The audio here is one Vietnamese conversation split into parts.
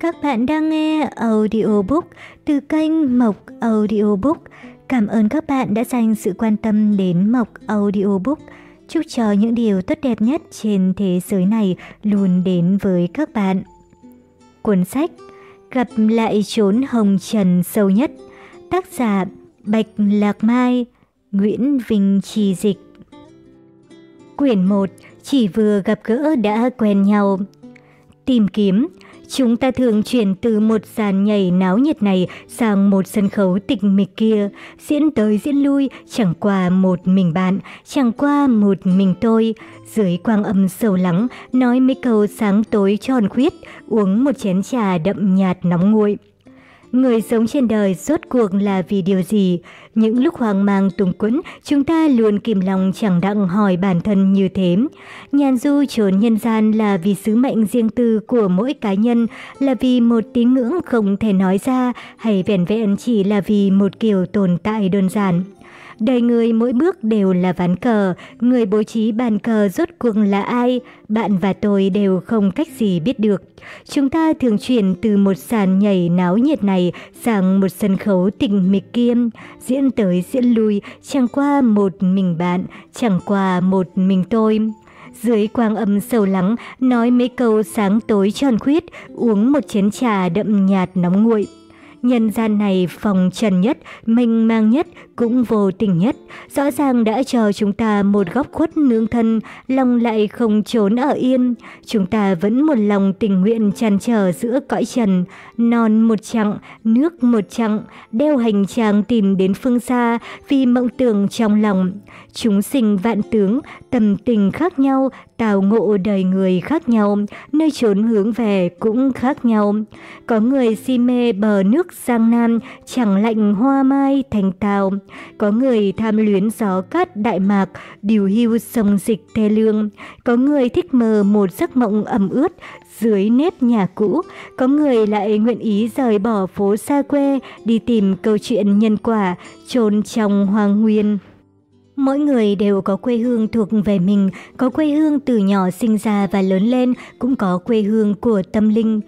Các bạn đang nghe audiobook từ kênh Mộc Audiobook. Cảm ơn các bạn đã dành sự quan tâm đến Mộc Audiobook. Chúc cho những điều tốt đẹp nhất trên thế giới này luôn đến với các bạn. Cuốn sách Gặp lại chốn hồng trần sâu nhất, Tác giả Bạch Lạc Mai, Nguyễn Vinh Trì Dịch Quyển 1 Chỉ vừa gặp gỡ đã quen nhau Tìm kiếm Chúng ta thường chuyển từ một dàn nhảy náo nhiệt này sang một sân khấu tịch mịch kia, diễn tới diễn lui, chẳng qua một mình bạn, chẳng qua một mình tôi. Dưới quang âm sâu lắng, nói mấy câu sáng tối tròn khuyết, uống một chén trà đậm nhạt nóng nguội. Người sống trên đời rốt cuộc là vì điều gì? Những lúc hoang mang tùng quẫn, chúng ta luôn kìm lòng chẳng đặng hỏi bản thân như thế. Nhàn du trốn nhân gian là vì sứ mệnh riêng tư của mỗi cá nhân, là vì một tín ngưỡng không thể nói ra, hay vẻn vẹn chỉ là vì một kiểu tồn tại đơn giản. Đời người mỗi bước đều là ván cờ, người bố trí bàn cờ rốt cuộc là ai, bạn và tôi đều không cách gì biết được. Chúng ta thường chuyển từ một sàn nhảy náo nhiệt này sang một sân khấu tình mịch kiêm, diễn tới diễn lui, chẳng qua một mình bạn, chẳng qua một mình tôi. Dưới quang âm sâu lắng, nói mấy câu sáng tối tròn khuyết, uống một chén trà đậm nhạt nóng nguội. Nhân gian này phòng trần nhất, mênh mang nhất, cũng vô tình nhất. Rõ ràng đã cho chúng ta một góc khuất nương thân, lòng lại không trốn ở yên. Chúng ta vẫn một lòng tình nguyện tràn trở giữa cõi trần. Non một chặng, nước một chặng, đeo hành trang tìm đến phương xa vì mộng tưởng trong lòng. Chúng sinh vạn tướng, tầm tình khác nhau, tào ngộ đời người khác nhau, nơi trốn hướng về cũng khác nhau. Có người si mê bờ nước Giang Nam, chẳng lạnh hoa mai thành tàu. Có người tham luyến gió cát đại mạc, điều hưu sông dịch thê lương. Có người thích mơ một giấc mộng ẩm ướt dưới nếp nhà cũ. Có người lại nguyện ý rời bỏ phố xa quê, đi tìm câu chuyện nhân quả, trồn trong hoang nguyên. Mỗi người đều có quê hương thuộc về mình, có quê hương từ nhỏ sinh ra và lớn lên, cũng có quê hương của tâm linh.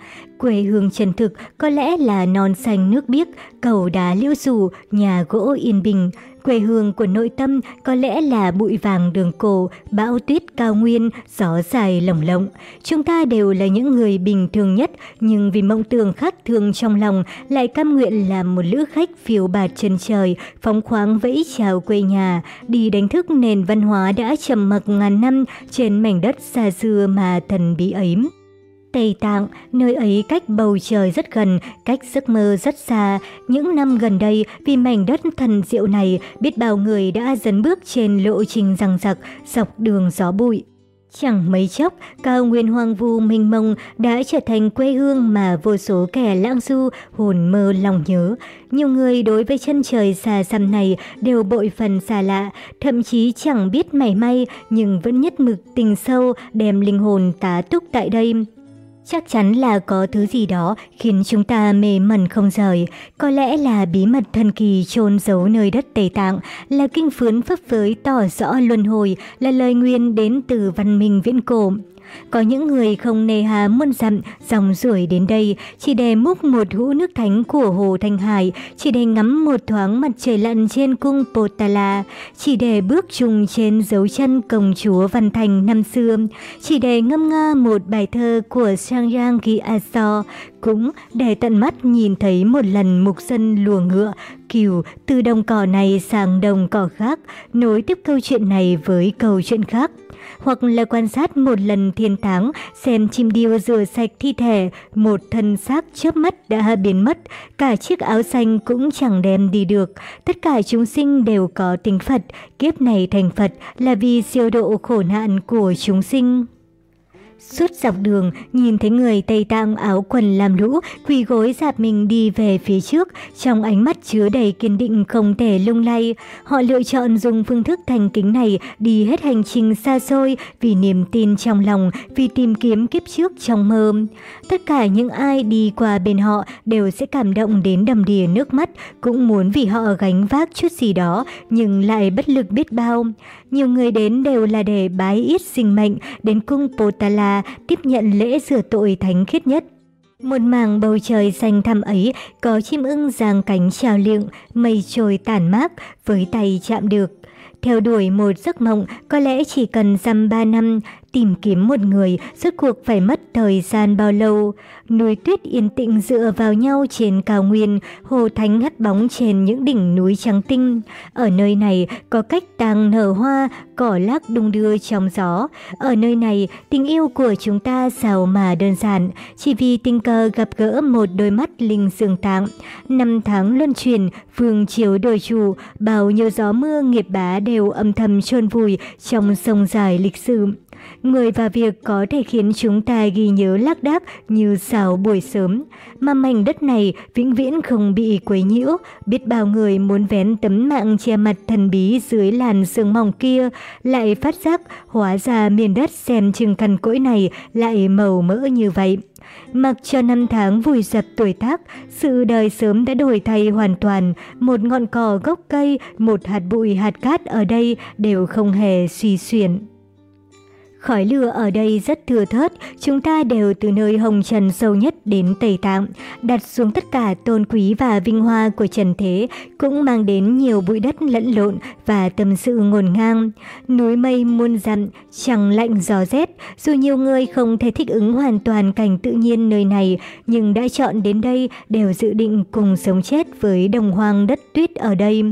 Quê hương chân thực có lẽ là non xanh nước biếc, cầu đá liễu rủ, nhà gỗ yên bình. Quê hương của nội tâm có lẽ là bụi vàng đường cổ, bão tuyết cao nguyên, gió dài lồng lộng. Chúng ta đều là những người bình thường nhất, nhưng vì mộng tưởng khác thường trong lòng, lại cam nguyện làm một lữ khách phiêu bạt chân trời, phóng khoáng vẫy chào quê nhà, đi đánh thức nền văn hóa đã trầm mặc ngàn năm trên mảnh đất xa xưa mà thần bí ấy. Tây Tạng, nơi ấy cách bầu trời rất gần, cách giấc mơ rất xa. Những năm gần đây, vì mảnh đất thần diệu này, biết bao người đã dấn bước trên lộ trình răng rặc, dọc đường gió bụi. Chẳng mấy chốc, cao nguyên hoang vu mênh mông đã trở thành quê hương mà vô số kẻ lãng du hồn mơ lòng nhớ. Nhiều người đối với chân trời xa xăm này đều bội phần xa lạ, thậm chí chẳng biết mảy may nhưng vẫn nhất mực tình sâu đem linh hồn tá túc tại đây. Chắc chắn là có thứ gì đó khiến chúng ta mê mẩn không rời. Có lẽ là bí mật thần kỳ chôn giấu nơi đất Tây Tạng, là kinh phướn phấp phới tỏ rõ luân hồi, là lời nguyên đến từ văn minh viễn cổ. Có những người không nề hà muôn dặm, dòng rủi đến đây, chỉ để múc một hũ nước thánh của Hồ Thanh Hải, chỉ để ngắm một thoáng mặt trời lặn trên cung Potala, chỉ để bước trùng trên dấu chân công chúa Văn Thành năm xưa, chỉ để ngâm nga một bài thơ của Sang Giang Ghi Aso, cũng để tận mắt nhìn thấy một lần mục dân lùa ngựa, cừu từ đồng cỏ này sang đồng cỏ khác, nối tiếp câu chuyện này với câu chuyện khác hoặc là quan sát một lần thiên tháng, xem chim điêu rửa sạch thi thể, một thân xác chớp mắt đã biến mất, cả chiếc áo xanh cũng chẳng đem đi được. Tất cả chúng sinh đều có tính Phật, kiếp này thành Phật là vì siêu độ khổ nạn của chúng sinh. Suốt dọc đường, nhìn thấy người Tây Tạng áo quần làm lũ, quỳ gối dạp mình đi về phía trước, trong ánh mắt chứa đầy kiên định không thể lung lay. Họ lựa chọn dùng phương thức thành kính này đi hết hành trình xa xôi vì niềm tin trong lòng, vì tìm kiếm kiếp trước trong mơ. Tất cả những ai đi qua bên họ đều sẽ cảm động đến đầm đìa nước mắt, cũng muốn vì họ gánh vác chút gì đó, nhưng lại bất lực biết bao. Nhiều người đến đều là để bái ít sinh mệnh, đến cung Potala tiếp nhận lễ rửa tội thánh khiết nhất. Một mảng bầu trời xanh thẳm ấy có chim ưng giang cánh trào liệng, mây trôi tản mát, với tay chạm được. Theo đuổi một giấc mộng có lẽ chỉ cần dăm ba năm, tìm kiếm một người rốt cuộc phải mất thời gian bao lâu. Núi tuyết yên tĩnh dựa vào nhau trên cao nguyên, hồ thánh hắt bóng trên những đỉnh núi trắng tinh. Ở nơi này có cách tàng nở hoa, cỏ lác đung đưa trong gió. Ở nơi này, tình yêu của chúng ta giàu mà đơn giản, chỉ vì tình cờ gặp gỡ một đôi mắt linh dương tạng. Năm tháng luân chuyển, phương chiếu đổi chủ, bao nhiêu gió mưa nghiệp bá đều âm thầm chôn vùi trong sông dài lịch sử. Người và việc có thể khiến chúng ta ghi nhớ lác đác như xào buổi sớm, mà mảnh đất này vĩnh viễn không bị quấy nhiễu, biết bao người muốn vén tấm mạng che mặt thần bí dưới làn sương mỏng kia, lại phát giác hóa ra miền đất xem chừng cằn cỗi này lại màu mỡ như vậy. Mặc cho năm tháng vùi dập tuổi tác, sự đời sớm đã đổi thay hoàn toàn, một ngọn cỏ gốc cây, một hạt bụi hạt cát ở đây đều không hề suy xuyển. Khói lửa ở đây rất thừa thớt, chúng ta đều từ nơi hồng trần sâu nhất đến Tây Tạng, đặt xuống tất cả tôn quý và vinh hoa của trần thế, cũng mang đến nhiều bụi đất lẫn lộn và tâm sự ngổn ngang. Núi mây muôn dặm, chẳng lạnh gió rét, dù nhiều người không thể thích ứng hoàn toàn cảnh tự nhiên nơi này, nhưng đã chọn đến đây đều dự định cùng sống chết với đồng hoang đất tuyết ở đây.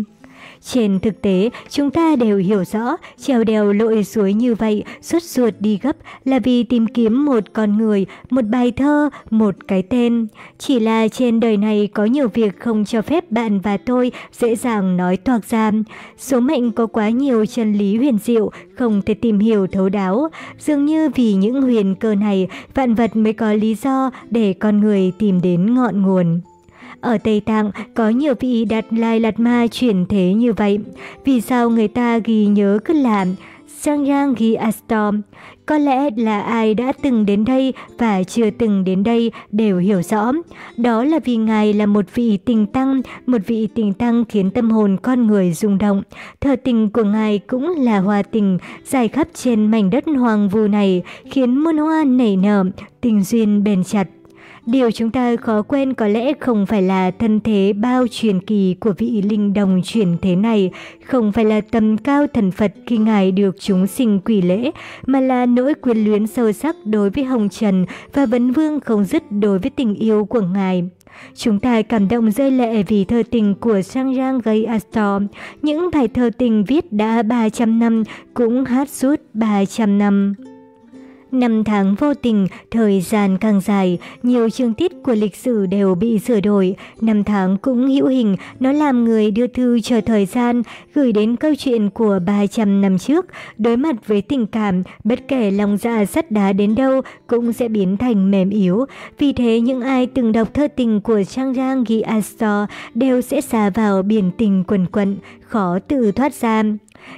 Trên thực tế, chúng ta đều hiểu rõ, trèo đèo lội suối như vậy, suốt ruột đi gấp là vì tìm kiếm một con người, một bài thơ, một cái tên. Chỉ là trên đời này có nhiều việc không cho phép bạn và tôi dễ dàng nói toạc ra. Số mệnh có quá nhiều chân lý huyền diệu, không thể tìm hiểu thấu đáo. Dường như vì những huyền cơ này, vạn vật mới có lý do để con người tìm đến ngọn nguồn. Ở Tây Tạng có nhiều vị đạt lai lạt ma chuyển thế như vậy. Vì sao người ta ghi nhớ cứ làm Sangyang ghi Astom. Có lẽ là ai đã từng đến đây và chưa từng đến đây đều hiểu rõ. Đó là vì Ngài là một vị tình tăng, một vị tình tăng khiến tâm hồn con người rung động. Thờ tình của Ngài cũng là hoa tình, dài khắp trên mảnh đất hoàng vu này, khiến muôn hoa nảy nở, tình duyên bền chặt. Điều chúng ta khó quên có lẽ không phải là thân thế bao truyền kỳ của vị linh đồng chuyển thế này, không phải là tầm cao thần Phật khi Ngài được chúng sinh quỷ lễ, mà là nỗi quyền luyến sâu sắc đối với Hồng Trần và Vấn Vương không dứt đối với tình yêu của Ngài. Chúng ta cảm động rơi lệ vì thơ tình của Sang Rang gây Astor. Những bài thơ tình viết đã 300 năm cũng hát suốt 300 năm. Năm tháng vô tình, thời gian càng dài, nhiều chương tiết của lịch sử đều bị sửa đổi. Năm tháng cũng hữu hình, nó làm người đưa thư chờ thời gian, gửi đến câu chuyện của 300 năm trước. Đối mặt với tình cảm, bất kể lòng dạ sắt đá đến đâu cũng sẽ biến thành mềm yếu. Vì thế những ai từng đọc thơ tình của Trang Rang ghi Astor đều sẽ xa vào biển tình quần quận, khó tự thoát ra.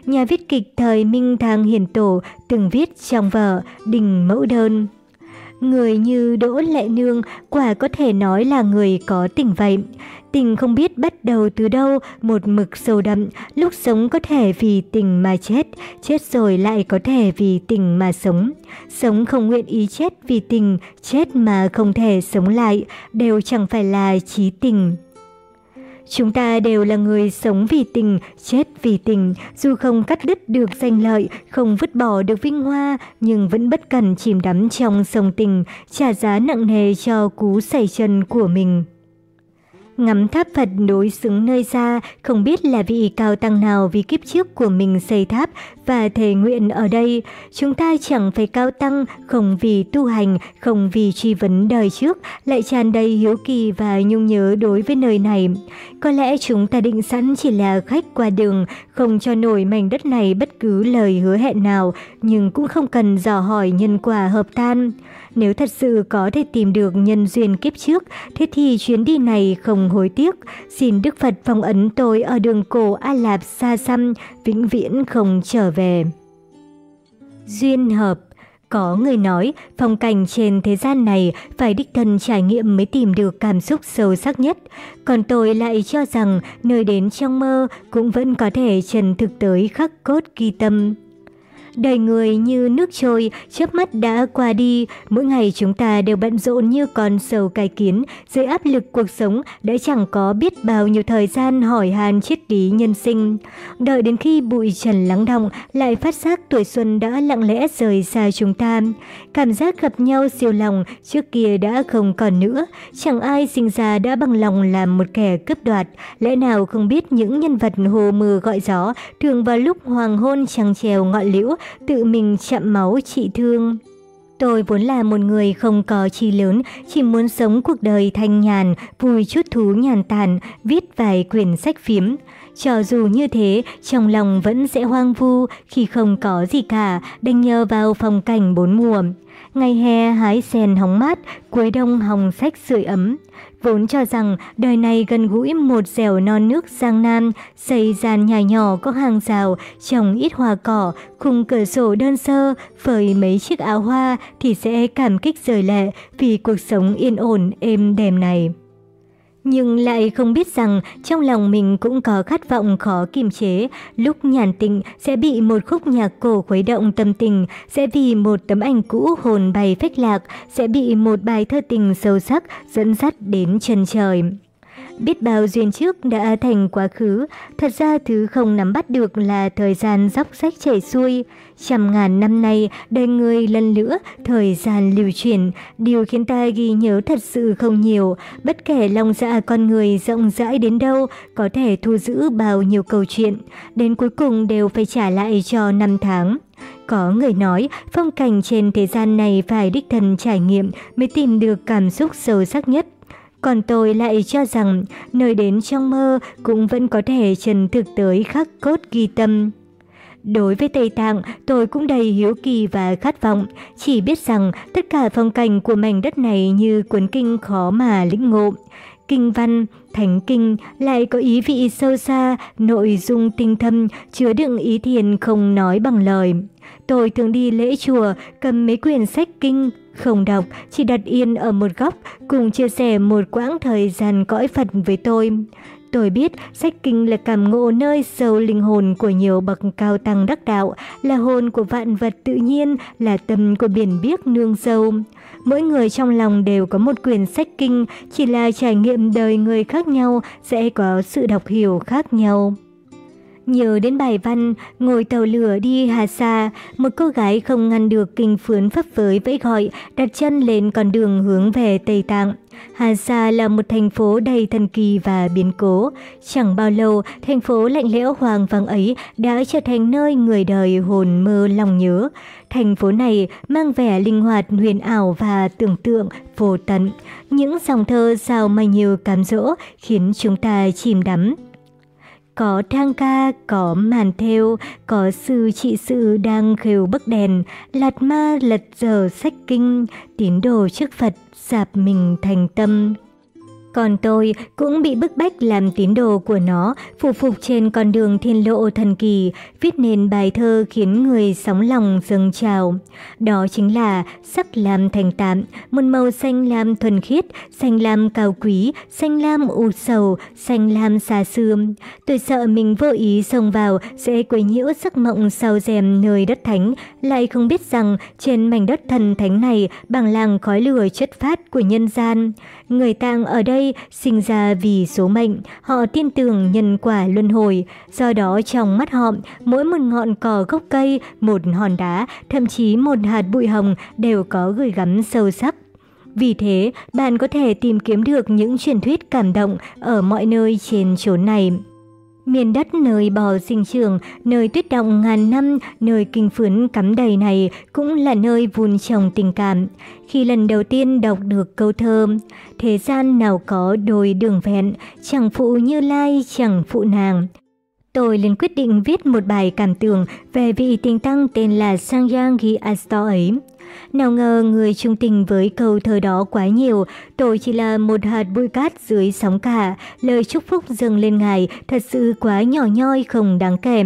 Nhà viết kịch thời Minh Thang Hiền Tổ từng viết trong vở Đình Mẫu Đơn. Người như Đỗ Lệ Nương quả có thể nói là người có tình vậy. Tình không biết bắt đầu từ đâu, một mực sâu đậm, lúc sống có thể vì tình mà chết, chết rồi lại có thể vì tình mà sống. Sống không nguyện ý chết vì tình, chết mà không thể sống lại, đều chẳng phải là trí tình. Chúng ta đều là người sống vì tình, chết vì tình, dù không cắt đứt được danh lợi, không vứt bỏ được vinh hoa, nhưng vẫn bất cần chìm đắm trong sông tình, trả giá nặng nề cho cú xảy chân của mình. Ngắm tháp Phật đối xứng nơi xa, không biết là vị cao tăng nào vì kiếp trước của mình xây tháp và thề nguyện ở đây. Chúng ta chẳng phải cao tăng, không vì tu hành, không vì truy vấn đời trước, lại tràn đầy hiếu kỳ và nhung nhớ đối với nơi này. Có lẽ chúng ta định sẵn chỉ là khách qua đường, không cho nổi mảnh đất này bất cứ lời hứa hẹn nào, nhưng cũng không cần dò hỏi nhân quả hợp tan. Nếu thật sự có thể tìm được nhân duyên kiếp trước, thế thì chuyến đi này không hối tiếc. Xin Đức Phật phong ấn tôi ở đường cổ A Lạp xa xăm, vĩnh viễn không trở về. Duyên hợp có người nói, phong cảnh trên thế gian này phải đích thân trải nghiệm mới tìm được cảm xúc sâu sắc nhất. Còn tôi lại cho rằng nơi đến trong mơ cũng vẫn có thể trần thực tới khắc cốt ghi tâm. Đời người như nước trôi, chớp mắt đã qua đi, mỗi ngày chúng ta đều bận rộn như con sầu cài kiến, dưới áp lực cuộc sống đã chẳng có biết bao nhiêu thời gian hỏi hàn triết lý nhân sinh. Đợi đến khi bụi trần lắng động, lại phát giác tuổi xuân đã lặng lẽ rời xa chúng ta. Cảm giác gặp nhau siêu lòng trước kia đã không còn nữa, chẳng ai sinh ra đã bằng lòng làm một kẻ cướp đoạt, lẽ nào không biết những nhân vật hồ mưa gọi gió thường vào lúc hoàng hôn trăng trèo ngọn liễu tự mình chậm máu trị thương. Tôi vốn là một người không có chi lớn, chỉ muốn sống cuộc đời thanh nhàn, vui chút thú nhàn tản, viết vài quyển sách phiếm. Cho dù như thế, trong lòng vẫn sẽ hoang vu khi không có gì cả, đành nhờ vào phong cảnh bốn mùa. Ngày hè hái sen hóng mát, cuối đông hồng sách sưởi ấm. Vốn cho rằng đời này gần gũi một dẻo non nước Giang Nam, xây gian nhà nhỏ có hàng rào, trồng ít hoa cỏ, khung cửa sổ đơn sơ, phơi mấy chiếc áo hoa thì sẽ cảm kích rời lệ vì cuộc sống yên ổn êm đềm này. Nhưng lại không biết rằng trong lòng mình cũng có khát vọng khó kiềm chế, lúc nhàn tịnh sẽ bị một khúc nhạc cổ khuấy động tâm tình, sẽ vì một tấm ảnh cũ hồn bay phách lạc, sẽ bị một bài thơ tình sâu sắc dẫn dắt đến chân trời. Biết bao duyên trước đã thành quá khứ, thật ra thứ không nắm bắt được là thời gian dốc sách chảy xuôi. Trăm ngàn năm nay, đời người lần nữa, thời gian lưu chuyển, điều khiến ta ghi nhớ thật sự không nhiều. Bất kể lòng dạ con người rộng rãi đến đâu, có thể thu giữ bao nhiêu câu chuyện, đến cuối cùng đều phải trả lại cho năm tháng. Có người nói, phong cảnh trên thế gian này phải đích thân trải nghiệm mới tìm được cảm xúc sâu sắc nhất. Còn tôi lại cho rằng nơi đến trong mơ cũng vẫn có thể trần thực tới khắc cốt ghi tâm. Đối với Tây Tạng, tôi cũng đầy hiếu kỳ và khát vọng, chỉ biết rằng tất cả phong cảnh của mảnh đất này như cuốn kinh khó mà lĩnh ngộ. Kinh văn, thánh kinh lại có ý vị sâu xa, nội dung tinh thâm, chứa đựng ý thiền không nói bằng lời. Tôi thường đi lễ chùa, cầm mấy quyển sách kinh, không đọc, chỉ đặt yên ở một góc, cùng chia sẻ một quãng thời gian cõi Phật với tôi. Tôi biết sách kinh là cảm ngộ nơi sâu linh hồn của nhiều bậc cao tăng đắc đạo, là hồn của vạn vật tự nhiên, là tâm của biển biếc nương sâu. Mỗi người trong lòng đều có một quyển sách kinh, chỉ là trải nghiệm đời người khác nhau sẽ có sự đọc hiểu khác nhau. Nhớ đến bài văn, ngồi tàu lửa đi Hà Sa, một cô gái không ngăn được kinh phướn phấp phới vẫy gọi, đặt chân lên con đường hướng về Tây Tạng. Hà Sa là một thành phố đầy thần kỳ và biến cố. Chẳng bao lâu, thành phố lạnh lẽo hoàng vàng ấy đã trở thành nơi người đời hồn mơ lòng nhớ. Thành phố này mang vẻ linh hoạt, huyền ảo và tưởng tượng vô tận. Những dòng thơ sao mà nhiều cám dỗ khiến chúng ta chìm đắm. Có thang ca, có màn theo, có sư trị sự đang khều bức đèn, lạt ma lật giờ sách kinh, tín đồ trước Phật, sạp mình thành tâm. Còn tôi cũng bị bức bách làm tín đồ của nó, phụ phục trên con đường thiên lộ thần kỳ, viết nên bài thơ khiến người sóng lòng dâng trào. Đó chính là sắc lam thành tạm, một màu xanh lam thuần khiết, xanh lam cao quý, xanh lam u sầu, xanh lam xa xưa. Tôi sợ mình vô ý xông vào sẽ quấy nhiễu sắc mộng sau rèm nơi đất thánh, lại không biết rằng trên mảnh đất thần thánh này bằng làng khói lửa chất phát của nhân gian. Người tang ở đây sinh ra vì số mệnh, họ tin tưởng nhân quả luân hồi, do đó trong mắt họ, mỗi một ngọn cỏ gốc cây, một hòn đá, thậm chí một hạt bụi hồng đều có gửi gắm sâu sắc. Vì thế, bạn có thể tìm kiếm được những truyền thuyết cảm động ở mọi nơi trên chốn này. Miền đất nơi bò sinh trưởng, nơi tuyết động ngàn năm, nơi kinh phướn cắm đầy này cũng là nơi vun trồng tình cảm. Khi lần đầu tiên đọc được câu thơ, thế gian nào có đôi đường vẹn, chẳng phụ như lai, chẳng phụ nàng. Tôi liền quyết định viết một bài cảm tưởng về vị tình tăng tên là Sangyang Gi Astor ấy. Nào ngờ người trung tình với câu thơ đó quá nhiều, tôi chỉ là một hạt bụi cát dưới sóng cả, lời chúc phúc dâng lên ngài thật sự quá nhỏ nhoi không đáng kể.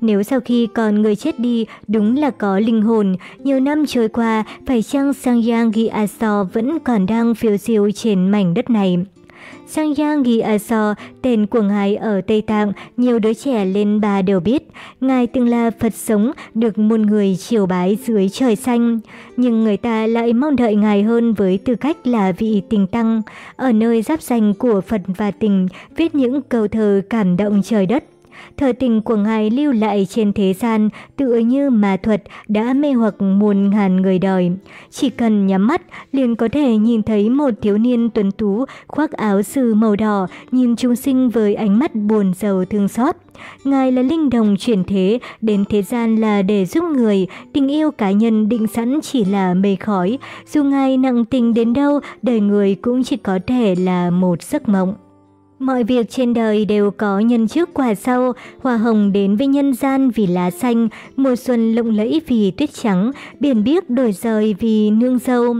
Nếu sau khi còn người chết đi đúng là có linh hồn, nhiều năm trôi qua, phải chăng Sangyang Asto vẫn còn đang phiêu diêu trên mảnh đất này? Sang Sangyang Gyatso, tên của ngài ở Tây Tạng, nhiều đứa trẻ lên bà đều biết. Ngài từng là Phật sống, được muôn người triều bái dưới trời xanh. Nhưng người ta lại mong đợi ngài hơn với tư cách là vị tình tăng. Ở nơi giáp danh của Phật và tình, viết những câu thơ cảm động trời đất. Thờ tình của Ngài lưu lại trên thế gian tựa như mà thuật đã mê hoặc muôn ngàn người đời. Chỉ cần nhắm mắt liền có thể nhìn thấy một thiếu niên tuấn tú khoác áo sư màu đỏ nhìn chúng sinh với ánh mắt buồn giàu thương xót. Ngài là linh đồng chuyển thế, đến thế gian là để giúp người, tình yêu cá nhân định sẵn chỉ là mây khói. Dù Ngài nặng tình đến đâu, đời người cũng chỉ có thể là một giấc mộng. Mọi việc trên đời đều có nhân trước quả sau, hoa hồng đến với nhân gian vì lá xanh, mùa xuân lộng lẫy vì tuyết trắng, biển biếc đổi rời vì nương dâu.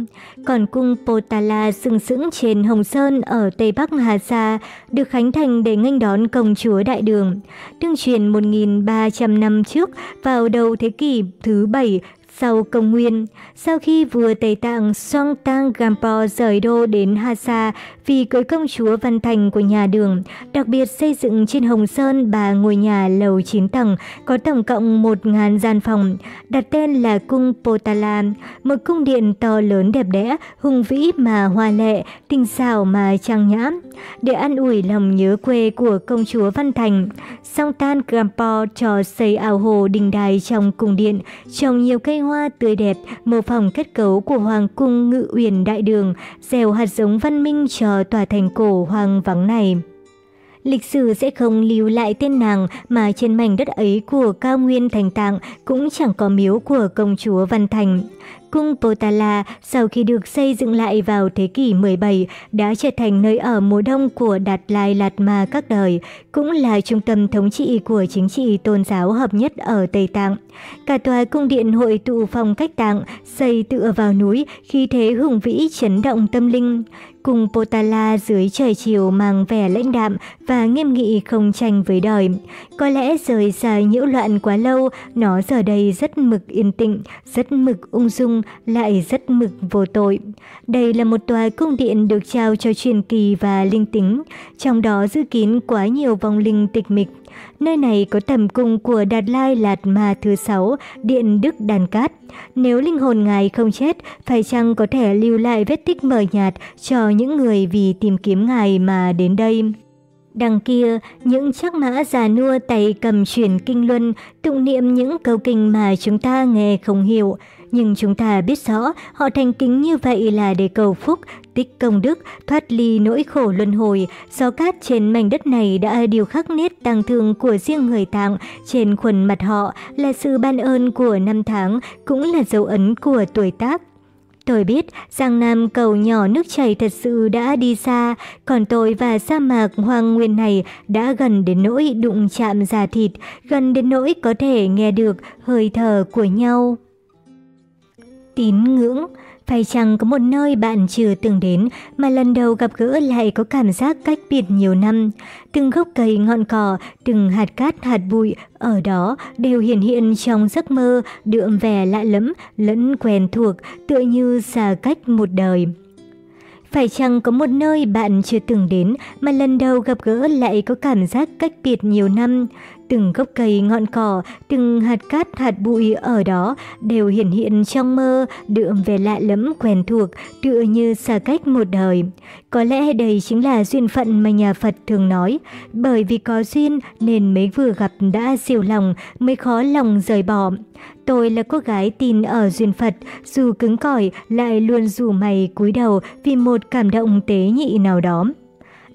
Còn cung Potala sừng sững trên Hồng Sơn ở Tây Bắc Hà Sa, được khánh thành để nghênh đón công chúa Đại Đường. Tương truyền 1.300 năm trước, vào đầu thế kỷ thứ bảy sau công nguyên, sau khi vua Tây Tạng Song Tang Gampo rời đô đến Hasa vì cưới công chúa Văn Thành của nhà Đường, đặc biệt xây dựng trên Hồng Sơn bà ngôi nhà lầu 9 tầng có tổng cộng 1.000 gian phòng, đặt tên là Cung Potala, một cung điện to lớn đẹp đẽ, hùng vĩ mà hoa lệ, tinh xảo mà trang nhã. Để an ủi lòng nhớ quê của công chúa Văn Thành, Song Tang Gampo cho xây ao hồ đình đài trong cung điện, trồng nhiều cây hoa hoa tươi đẹp, mô phỏng kết cấu của Hoàng cung Ngự Uyển Đại Đường, gieo hạt giống văn minh cho tòa thành cổ hoang vắng này. Lịch sử sẽ không lưu lại tên nàng mà trên mảnh đất ấy của cao nguyên thành tạng cũng chẳng có miếu của công chúa Văn Thành. Cung Potala sau khi được xây dựng lại vào thế kỷ 17 đã trở thành nơi ở mùa đông của Đạt Lai Lạt Ma các đời, cũng là trung tâm thống trị của chính trị tôn giáo hợp nhất ở Tây Tạng. Cả tòa cung điện hội tụ phong cách tạng, xây tựa vào núi, khi thế hùng vĩ chấn động tâm linh. Cung Potala dưới trời chiều mang vẻ lãnh đạm và nghiêm nghị không tranh với đời. Có lẽ rời xa nhiễu loạn quá lâu, nó giờ đây rất mực yên tĩnh, rất mực ung dung, lại rất mực vô tội. Đây là một tòa cung điện được trao cho truyền kỳ và linh tính, trong đó giữ kín quá nhiều vong linh tịch mịch. Nơi này có tầm cung của Đạt Lai Lạt Ma thứ sáu, Điện Đức Đàn Cát. Nếu linh hồn ngài không chết, phải chăng có thể lưu lại vết tích mờ nhạt cho những người vì tìm kiếm ngài mà đến đây? Đằng kia, những chắc mã già nua tay cầm chuyển kinh luân, tụng niệm những câu kinh mà chúng ta nghe không hiểu. Nhưng chúng ta biết rõ, họ thành kính như vậy là để cầu phúc, tích công đức, thoát ly nỗi khổ luân hồi. Gió cát trên mảnh đất này đã điều khắc nét tăng thương của riêng người Tạng trên khuôn mặt họ là sự ban ơn của năm tháng, cũng là dấu ấn của tuổi tác. Tôi biết rằng Nam cầu nhỏ nước chảy thật sự đã đi xa, còn tôi và sa mạc hoang nguyên này đã gần đến nỗi đụng chạm da thịt, gần đến nỗi có thể nghe được hơi thở của nhau. Tín ngưỡng phải chăng có một nơi bạn chưa từng đến mà lần đầu gặp gỡ lại có cảm giác cách biệt nhiều năm? Từng gốc cây ngọn cỏ, từng hạt cát hạt bụi ở đó đều hiện hiện trong giấc mơ, đượm vẻ lạ lẫm, lẫn quen thuộc, tựa như xa cách một đời. Phải chăng có một nơi bạn chưa từng đến mà lần đầu gặp gỡ lại có cảm giác cách biệt nhiều năm? Từng gốc cây ngọn cỏ, từng hạt cát hạt bụi ở đó đều hiện hiện trong mơ, đượm về lạ lẫm quen thuộc, tựa như xa cách một đời. Có lẽ đây chính là duyên phận mà nhà Phật thường nói, bởi vì có duyên nên mới vừa gặp đã siêu lòng, mới khó lòng rời bỏ. Tôi là cô gái tin ở duyên Phật, dù cứng cỏi lại luôn rủ mày cúi đầu vì một cảm động tế nhị nào đó.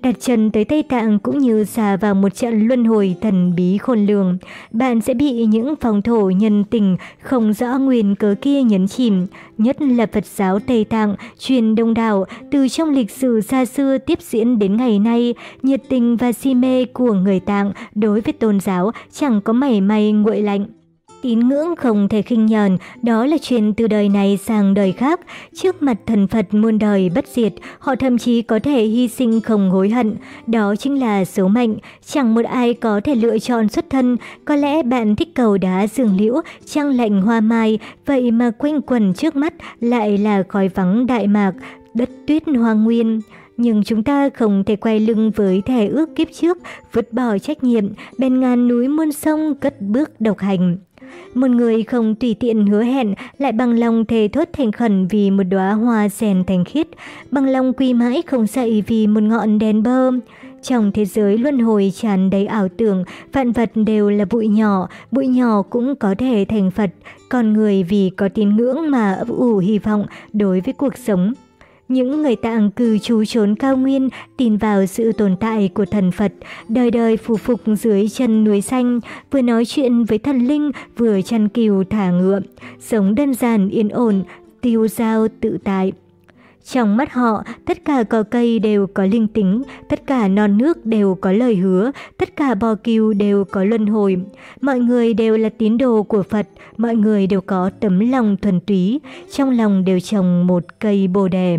Đặt chân tới Tây Tạng cũng như xà vào một trận luân hồi thần bí khôn lường. Bạn sẽ bị những phòng thổ nhân tình không rõ nguyên cớ kia nhấn chìm. Nhất là Phật giáo Tây Tạng, truyền đông đảo, từ trong lịch sử xa xưa tiếp diễn đến ngày nay, nhiệt tình và si mê của người Tạng đối với tôn giáo chẳng có mảy may nguội lạnh. Tín ngưỡng không thể khinh nhờn, đó là chuyện từ đời này sang đời khác. Trước mặt thần Phật muôn đời bất diệt, họ thậm chí có thể hy sinh không hối hận. Đó chính là số mệnh, chẳng một ai có thể lựa chọn xuất thân. Có lẽ bạn thích cầu đá dương liễu, trăng lạnh hoa mai, vậy mà quanh quần trước mắt lại là khói vắng đại mạc, đất tuyết hoa nguyên. Nhưng chúng ta không thể quay lưng với thẻ ước kiếp trước, vứt bỏ trách nhiệm, bên ngàn núi muôn sông cất bước độc hành. Một người không tùy tiện hứa hẹn lại bằng lòng thề thốt thành khẩn vì một đóa hoa sen thành khiết, bằng lòng quy mãi không dậy vì một ngọn đèn bơ. Trong thế giới luân hồi tràn đầy ảo tưởng, vạn vật đều là bụi nhỏ, bụi nhỏ cũng có thể thành Phật, con người vì có tín ngưỡng mà ấp ủ hy vọng đối với cuộc sống. Những người tạng cư trú trốn cao nguyên tin vào sự tồn tại của thần Phật, đời đời phù phục dưới chân núi xanh, vừa nói chuyện với thần linh, vừa chăn cừu thả ngựa, sống đơn giản yên ổn, tiêu dao tự tại. Trong mắt họ, tất cả cỏ cây đều có linh tính, tất cả non nước đều có lời hứa, tất cả bò cừu đều có luân hồi. Mọi người đều là tín đồ của Phật, mọi người đều có tấm lòng thuần túy, trong lòng đều trồng một cây bồ đề.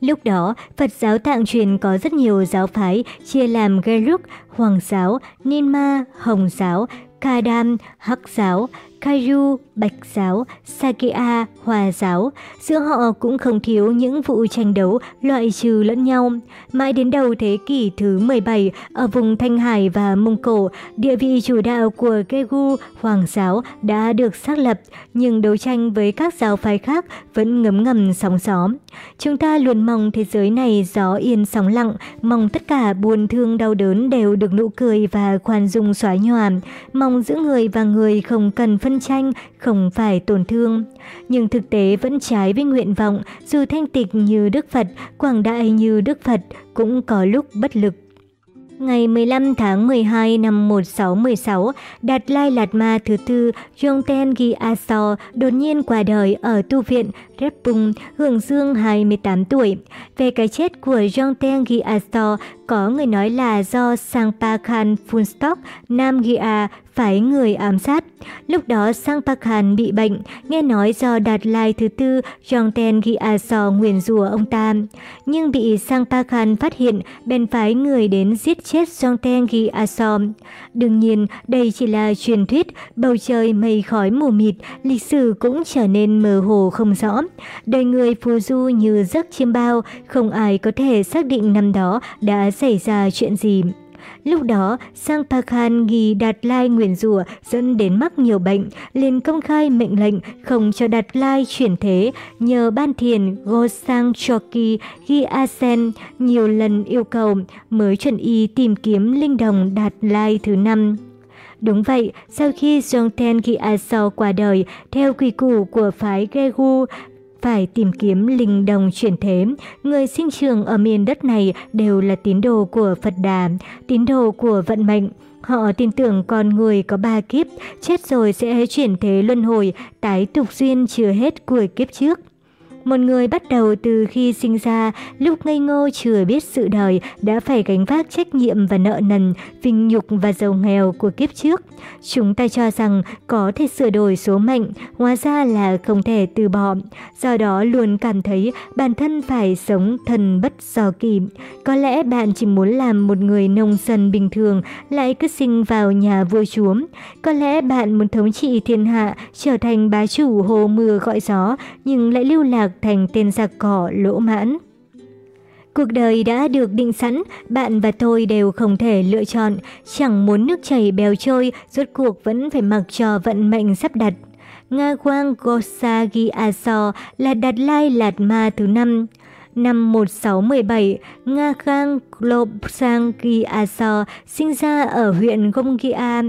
Lúc đó, Phật giáo tạng truyền có rất nhiều giáo phái chia làm Geruk, Hoàng giáo, Ninma, Hồng giáo, Kadam, Hắc giáo, Kairu, Bạch giáo, Sakia, Hòa giáo, giữa họ cũng không thiếu những vụ tranh đấu loại trừ lẫn nhau. Mãi đến đầu thế kỷ thứ 17, ở vùng Thanh Hải và Mông Cổ, địa vị chủ đạo của Kegu, Hoàng giáo đã được xác lập, nhưng đấu tranh với các giáo phái khác vẫn ngấm ngầm sóng gió. Chúng ta luôn mong thế giới này gió yên sóng lặng, mong tất cả buồn thương đau đớn đều được nụ cười và khoan dung xóa nhòa, mong giữa người và người không cần phân tranh, không phải tổn thương. Nhưng thực tế vẫn trái với nguyện vọng, dù thanh tịch như Đức Phật, quảng đại như Đức Phật, cũng có lúc bất lực. Ngày 15 tháng 12 năm 1616, Đạt Lai Lạt Ma thứ tư Yongten Gi đột nhiên qua đời ở tu viện Repung, hưởng dương 28 tuổi. Về cái chết của Yongten Gi có người nói là do Sangpa Khan Phunstock, Nam Gia phái người ám sát. Lúc đó Sangpakhan bị bệnh, nghe nói do Đạt Lai thứ tư Jongten Gyatso nguyền rủa ông ta. Nhưng bị Sangpakhan phát hiện, bèn phái người đến giết chết Jongten Gyatso. Đương nhiên, đây chỉ là truyền thuyết, bầu trời mây khói mù mịt, lịch sử cũng trở nên mờ hồ không rõ. Đời người phù du như giấc chiêm bao, không ai có thể xác định năm đó đã xảy ra chuyện gì. Lúc đó, Sang Pakhan ghi Đạt Lai nguyền rủa dẫn đến mắc nhiều bệnh, liền công khai mệnh lệnh không cho Đạt Lai chuyển thế, nhờ Ban Thiền Gosang Choki ghi Asen nhiều lần yêu cầu mới chuẩn y tìm kiếm linh đồng Đạt Lai thứ năm. Đúng vậy, sau khi Jongten Gyatso qua đời, theo quy củ của phái Gegu, phải tìm kiếm linh đồng chuyển thế. Người sinh trường ở miền đất này đều là tín đồ của Phật Đà, tín đồ của vận mệnh. Họ tin tưởng con người có ba kiếp, chết rồi sẽ chuyển thế luân hồi, tái tục duyên chưa hết của kiếp trước. Một người bắt đầu từ khi sinh ra, lúc ngây ngô chưa biết sự đời, đã phải gánh vác trách nhiệm và nợ nần, vinh nhục và giàu nghèo của kiếp trước. Chúng ta cho rằng có thể sửa đổi số mệnh, hóa ra là không thể từ bỏ. Do đó luôn cảm thấy bản thân phải sống thần bất do kỳ. Có lẽ bạn chỉ muốn làm một người nông dân bình thường, lại cứ sinh vào nhà vua chúa. Có lẽ bạn muốn thống trị thiên hạ, trở thành bá chủ hồ mưa gọi gió, nhưng lại lưu lạc thành tên giặc cỏ lỗ mãn. Cuộc đời đã được định sẵn, bạn và tôi đều không thể lựa chọn, chẳng muốn nước chảy bèo trôi, rốt cuộc vẫn phải mặc cho vận mệnh sắp đặt. Nga Quang Gosagi Aso là Đạt Lai Lạt Ma thứ năm. Năm 1617, Nga Khang Globsang Gyatso sinh ra ở huyện Gomgia,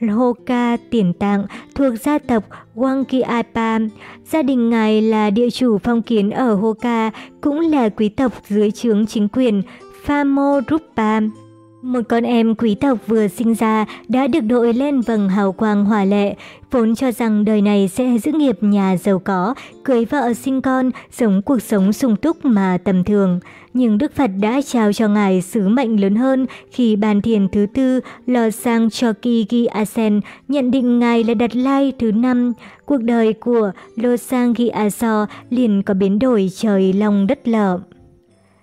Hoka Tiền Tạng thuộc gia tộc Wangkiapa. Gia đình ngài là địa chủ phong kiến ở Hoka, cũng là quý tộc dưới trướng chính quyền Famorupa. Một con em quý tộc vừa sinh ra đã được đội lên vầng hào quang hòa lệ, vốn cho rằng đời này sẽ giữ nghiệp nhà giàu có, cưới vợ sinh con, sống cuộc sống sung túc mà tầm thường. Nhưng Đức Phật đã trao cho ngài sứ mệnh lớn hơn khi bàn thiền thứ tư lò sang cho Gi Asen nhận định ngài là Đạt Lai thứ năm. Cuộc đời của Lô Sang Gi Aso liền có biến đổi trời long đất lở.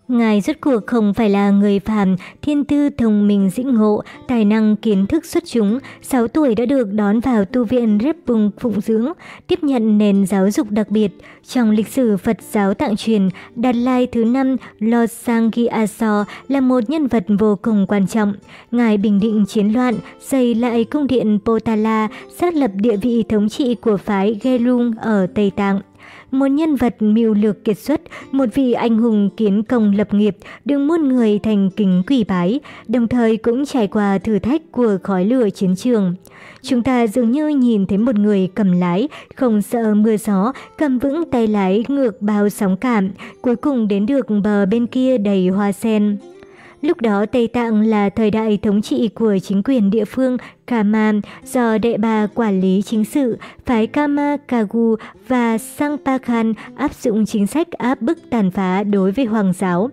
Ngài rốt cuộc không phải là người phàm, thiên tư thông minh dĩnh ngộ, tài năng kiến thức xuất chúng, 6 tuổi đã được đón vào tu viện Rép Bung phụng dưỡng, tiếp nhận nền giáo dục đặc biệt. Trong lịch sử Phật giáo tạng truyền, Đạt Lai thứ năm Lord Sanghi là một nhân vật vô cùng quan trọng. Ngài bình định chiến loạn, xây lại cung điện Potala, xác lập địa vị thống trị của phái Gelung ở Tây Tạng một nhân vật mưu lược kiệt xuất, một vị anh hùng kiến công lập nghiệp, được muôn người thành kính quỷ bái, đồng thời cũng trải qua thử thách của khói lửa chiến trường. Chúng ta dường như nhìn thấy một người cầm lái, không sợ mưa gió, cầm vững tay lái ngược bao sóng cảm, cuối cùng đến được bờ bên kia đầy hoa sen. Lúc đó Tây Tạng là thời đại thống trị của chính quyền địa phương Kama do đệ bà quản lý chính sự, phái Kama Kagu và Sangpakhan áp dụng chính sách áp bức tàn phá đối với hoàng giáo.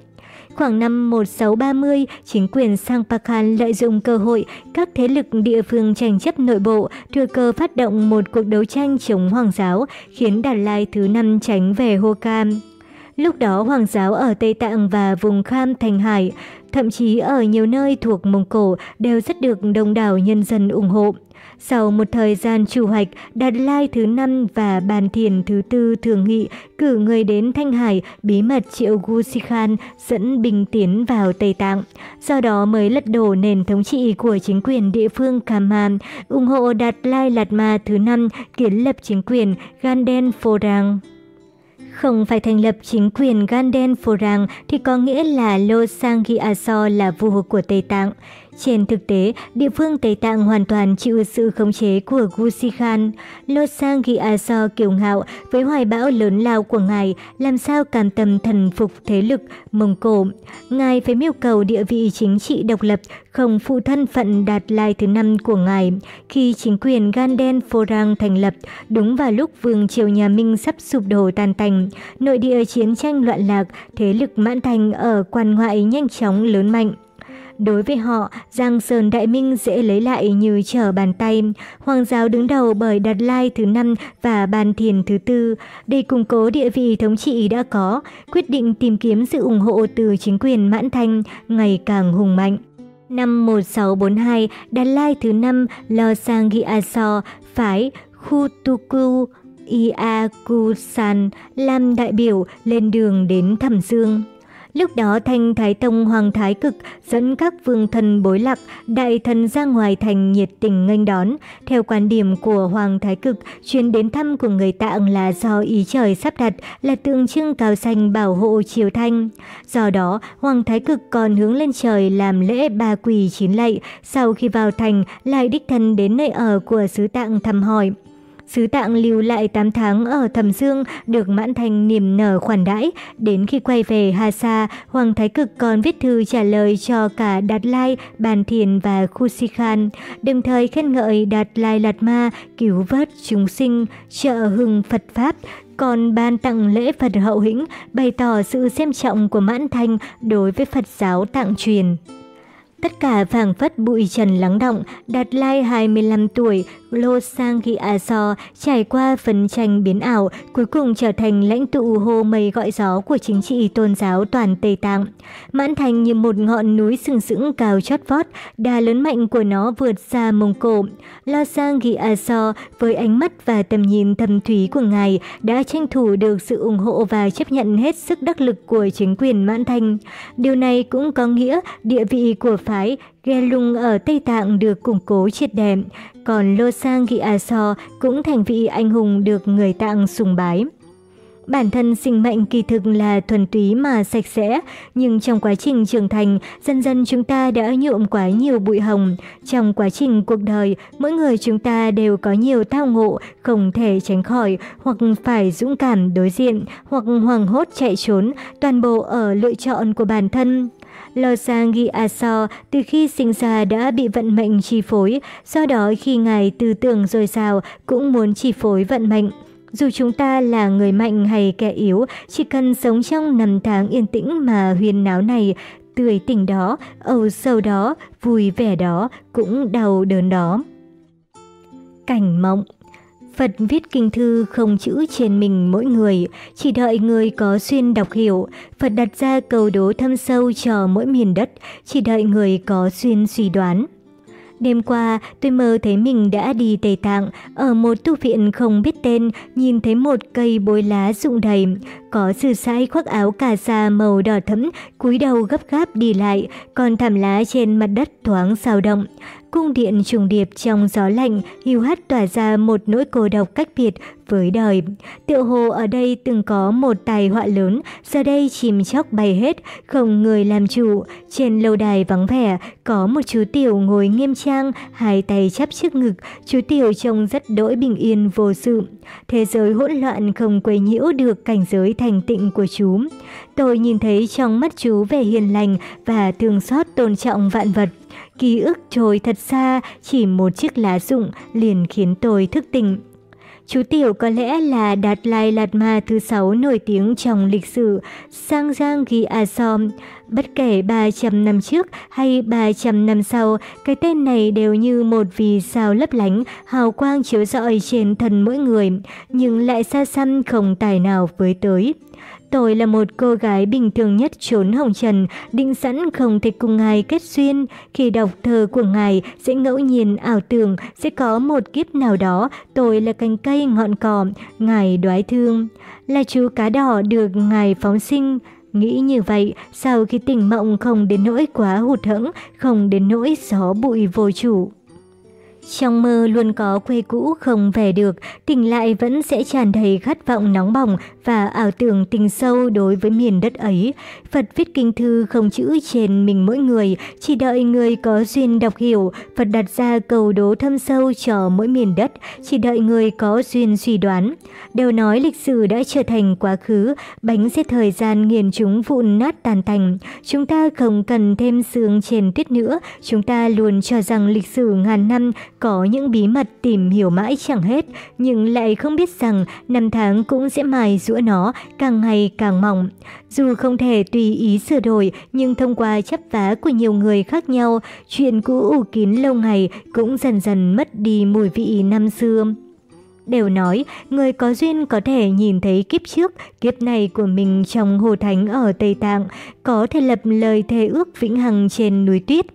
Khoảng năm 1630, chính quyền Sangpakhan lợi dụng cơ hội các thế lực địa phương tranh chấp nội bộ, thừa cơ phát động một cuộc đấu tranh chống hoàng giáo, khiến Đạt Lai thứ năm tránh về Hokkam. Lúc đó Hoàng giáo ở Tây Tạng và vùng Kham Thành Hải, thậm chí ở nhiều nơi thuộc Mông Cổ đều rất được đông đảo nhân dân ủng hộ. Sau một thời gian chủ hoạch, Đạt Lai thứ năm và Bàn Thiền thứ tư thường nghị cử người đến Thanh Hải bí mật triệu Gu Khan dẫn binh tiến vào Tây Tạng. Do đó mới lật đổ nền thống trị của chính quyền địa phương Kama, ủng hộ Đạt Lai Lạt Ma thứ năm kiến lập chính quyền Ganden Phorang. Không phải thành lập chính quyền Ganden Phorang thì có nghĩa là Lô Sang Aso là vua của Tây Tạng. Trên thực tế, địa phương Tây Tạng hoàn toàn chịu sự khống chế của Gusi Khan. Losang so kiêu ngạo với hoài bão lớn lao của ngài, làm sao cam tâm thần phục thế lực Mông Cổ. Ngài phải miêu cầu địa vị chính trị độc lập, không phụ thân phận đạt lai thứ năm của ngài. Khi chính quyền Ganden Forang thành lập, đúng vào lúc vương triều nhà Minh sắp sụp đổ tan tành, nội địa chiến tranh loạn lạc, thế lực mãn thành ở quan ngoại nhanh chóng lớn mạnh. Đối với họ, Giang Sơn Đại Minh dễ lấy lại như trở bàn tay. Hoàng giáo đứng đầu bởi Đạt Lai thứ năm và Ban Thiền thứ tư. Để củng cố địa vị thống trị đã có, quyết định tìm kiếm sự ủng hộ từ chính quyền Mãn Thanh ngày càng hùng mạnh. Năm 1642, Đạt Lai thứ năm lo sang Gyaso phái Khutuku Iakusan làm đại biểu lên đường đến Thẩm Dương. Lúc đó Thanh Thái Tông Hoàng Thái Cực dẫn các vương thần bối lạc, đại thần ra ngoài thành nhiệt tình nghênh đón. Theo quan điểm của Hoàng Thái Cực, chuyến đến thăm của người Tạng là do ý trời sắp đặt, là tượng trưng cao xanh bảo hộ triều Thanh. Do đó, Hoàng Thái Cực còn hướng lên trời làm lễ ba quỳ chín lạy, sau khi vào thành lại đích thân đến nơi ở của sứ Tạng thăm hỏi. Sứ tạng lưu lại 8 tháng ở Thầm Dương được mãn thành niềm nở khoản đãi. Đến khi quay về Hà Sa, Hoàng Thái Cực còn viết thư trả lời cho cả Đạt Lai, Bàn Thiền và Khu Si Khan, đồng thời khen ngợi Đạt Lai Lạt Ma cứu vớt chúng sinh, trợ hưng Phật Pháp, còn ban tặng lễ Phật hậu hĩnh, bày tỏ sự xem trọng của mãn thanh đối với Phật giáo tạng truyền. Tất cả phảng phất bụi trần lắng động, Đạt Lai 25 tuổi, Lô Sang trải qua phần tranh biến ảo, cuối cùng trở thành lãnh tụ hô mây gọi gió của chính trị tôn giáo toàn Tây Tạng. Mãn thành như một ngọn núi sừng sững cao chót vót, đà lớn mạnh của nó vượt xa Mông Cổ. Lô Sang với ánh mắt và tầm nhìn thâm thúy của ngài đã tranh thủ được sự ủng hộ và chấp nhận hết sức đắc lực của chính quyền Mãn Thành. Điều này cũng có nghĩa địa vị của phái Gelung ở Tây Tạng được củng cố triệt đẹp, còn Losang Gyatso cũng thành vị anh hùng được người Tạng sùng bái. Bản thân sinh mệnh kỳ thực là thuần túy mà sạch sẽ, nhưng trong quá trình trưởng thành, dần dần chúng ta đã nhuộm quá nhiều bụi hồng. Trong quá trình cuộc đời, mỗi người chúng ta đều có nhiều thao ngộ, không thể tránh khỏi, hoặc phải dũng cảm đối diện, hoặc hoàng hốt chạy trốn, toàn bộ ở lựa chọn của bản thân. Losangi Aso từ khi sinh ra đã bị vận mệnh chi phối, do đó khi ngài tư tưởng dồi dào cũng muốn chi phối vận mệnh. Dù chúng ta là người mạnh hay kẻ yếu, chỉ cần sống trong năm tháng yên tĩnh mà huyền náo này, tươi tỉnh đó, âu sâu đó, vui vẻ đó, cũng đau đớn đó. Cảnh mộng Phật viết kinh thư không chữ trên mình mỗi người, chỉ đợi người có duyên đọc hiểu. Phật đặt ra cầu đố thâm sâu cho mỗi miền đất, chỉ đợi người có duyên suy đoán. Đêm qua, tôi mơ thấy mình đã đi Tây Tạng, ở một tu viện không biết tên, nhìn thấy một cây bối lá rụng đầy. Có sư sãi khoác áo cà sa màu đỏ thẫm, cúi đầu gấp gáp đi lại, còn thảm lá trên mặt đất thoáng sao động. Cung điện trùng điệp trong gió lạnh, hiu hắt tỏa ra một nỗi cô độc cách biệt với đời. Tiệu hồ ở đây từng có một tài họa lớn, giờ đây chìm chóc bay hết, không người làm chủ. Trên lâu đài vắng vẻ, có một chú tiểu ngồi nghiêm trang, hai tay chắp trước ngực, chú tiểu trông rất đỗi bình yên vô sự. Thế giới hỗn loạn không quấy nhiễu được cảnh giới thành tịnh của chú. Tôi nhìn thấy trong mắt chú vẻ hiền lành và thương xót tôn trọng vạn vật. Ký ức trôi thật xa, chỉ một chiếc lá rụng liền khiến tôi thức tỉnh. Chú Tiểu có lẽ là Đạt Lai Lạt Ma thứ sáu nổi tiếng trong lịch sử Sang Giang Ghi Asom. Bất kể 300 năm trước hay 300 năm sau, cái tên này đều như một vì sao lấp lánh, hào quang chiếu rọi trên thân mỗi người, nhưng lại xa xăm không tài nào với tới. Tôi là một cô gái bình thường nhất trốn hồng trần, định sẵn không thể cùng ngài kết duyên. Khi đọc thơ của ngài, sẽ ngẫu nhiên ảo tưởng sẽ có một kiếp nào đó, tôi là cành cây ngọn cỏ, ngài đoái thương. Là chú cá đỏ được ngài phóng sinh. Nghĩ như vậy, sau khi tỉnh mộng không đến nỗi quá hụt hẫng, không đến nỗi gió bụi vô chủ. Trong mơ luôn có quê cũ không về được, tỉnh lại vẫn sẽ tràn đầy khát vọng nóng bỏng và ảo tưởng tình sâu đối với miền đất ấy. Phật viết kinh thư không chữ trên mình mỗi người, chỉ đợi người có duyên đọc hiểu. Phật đặt ra cầu đố thâm sâu cho mỗi miền đất, chỉ đợi người có duyên suy đoán. Đều nói lịch sử đã trở thành quá khứ, bánh xe thời gian nghiền chúng vụn nát tàn tành. Chúng ta không cần thêm sương trên tuyết nữa, chúng ta luôn cho rằng lịch sử ngàn năm có những bí mật tìm hiểu mãi chẳng hết, nhưng lại không biết rằng năm tháng cũng sẽ mài rũa nó càng ngày càng mỏng. Dù không thể tùy ý sửa đổi, nhưng thông qua chấp vá của nhiều người khác nhau, chuyện cũ ủ kín lâu ngày cũng dần dần mất đi mùi vị năm xưa đều nói người có duyên có thể nhìn thấy kiếp trước, kiếp này của mình trong hồ thánh ở Tây Tạng, có thể lập lời thề ước vĩnh hằng trên núi tuyết.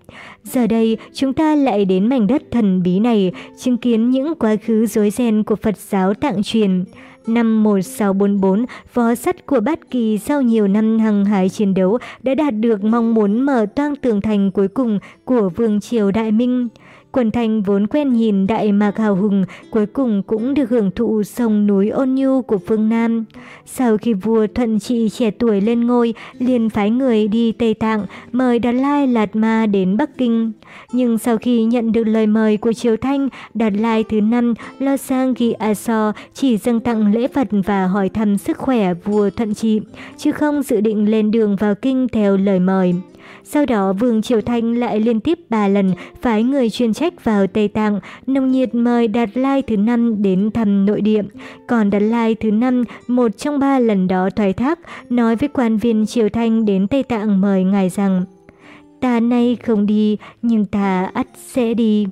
Giờ đây, chúng ta lại đến mảnh đất thần bí này, chứng kiến những quá khứ rối ren của Phật giáo tạng truyền. Năm 1644, võ sắt của Bát Kỳ sau nhiều năm hăng hái chiến đấu đã đạt được mong muốn mở toang tường thành cuối cùng của Vương Triều Đại Minh. Quần thành vốn quen nhìn Đại Mạc hào hùng, cuối cùng cũng được hưởng thụ sông núi ôn nhu của phương Nam. Sau khi vua Thuận Trị trẻ tuổi lên ngôi, liền phái người đi Tây Tạng, mời Đạt Lai Lạt Ma đến Bắc Kinh. Nhưng sau khi nhận được lời mời của Triều Thanh, Đạt Lai thứ năm lo sang ghi A So chỉ dâng tặng lễ vật và hỏi thăm sức khỏe vua Thuận Trị, chứ không dự định lên đường vào Kinh theo lời mời. Sau đó Vương Triều Thanh lại liên tiếp 3 lần phái người chuyên trách vào Tây Tạng, nồng nhiệt mời Đạt Lai thứ năm đến thăm nội địa. Còn Đạt Lai thứ năm, một trong ba lần đó thoái thác, nói với quan viên Triều Thanh đến Tây Tạng mời ngài rằng Ta nay không đi, nhưng ta ắt sẽ đi.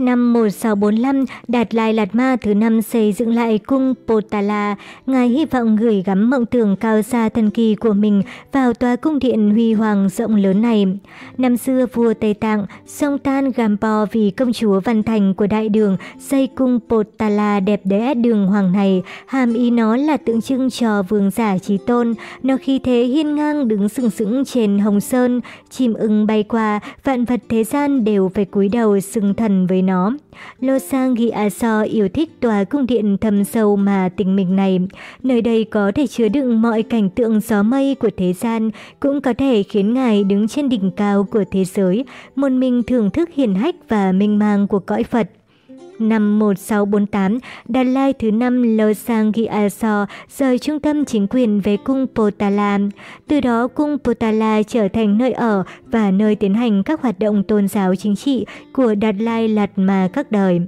Năm 1645, Đạt Lai Lạt Ma thứ năm xây dựng lại cung Potala. Ngài hy vọng gửi gắm mộng tưởng cao xa thần kỳ của mình vào tòa cung điện huy hoàng rộng lớn này. Năm xưa, vua Tây Tạng, sông tan Gampo vì công chúa Văn Thành của Đại Đường xây cung Potala đẹp đẽ đường hoàng này. Hàm ý nó là tượng trưng cho vương giả trí tôn. Nó khi thế hiên ngang đứng sừng sững trên hồng sơn. Chim ưng bay qua, vạn vật thế gian đều phải cúi đầu sừng thần với nó nó. Lô Sang Gyatso yêu thích tòa cung điện thâm sâu mà tình mình này. Nơi đây có thể chứa đựng mọi cảnh tượng gió mây của thế gian, cũng có thể khiến ngài đứng trên đỉnh cao của thế giới, một mình thưởng thức hiền hách và minh mang của cõi Phật. Năm 1648, Đạt Lai thứ năm lơ sang Gyalso rời trung tâm chính quyền về cung Potala. Từ đó cung Potala trở thành nơi ở và nơi tiến hành các hoạt động tôn giáo chính trị của Đạt Lai Lạt Ma các đời.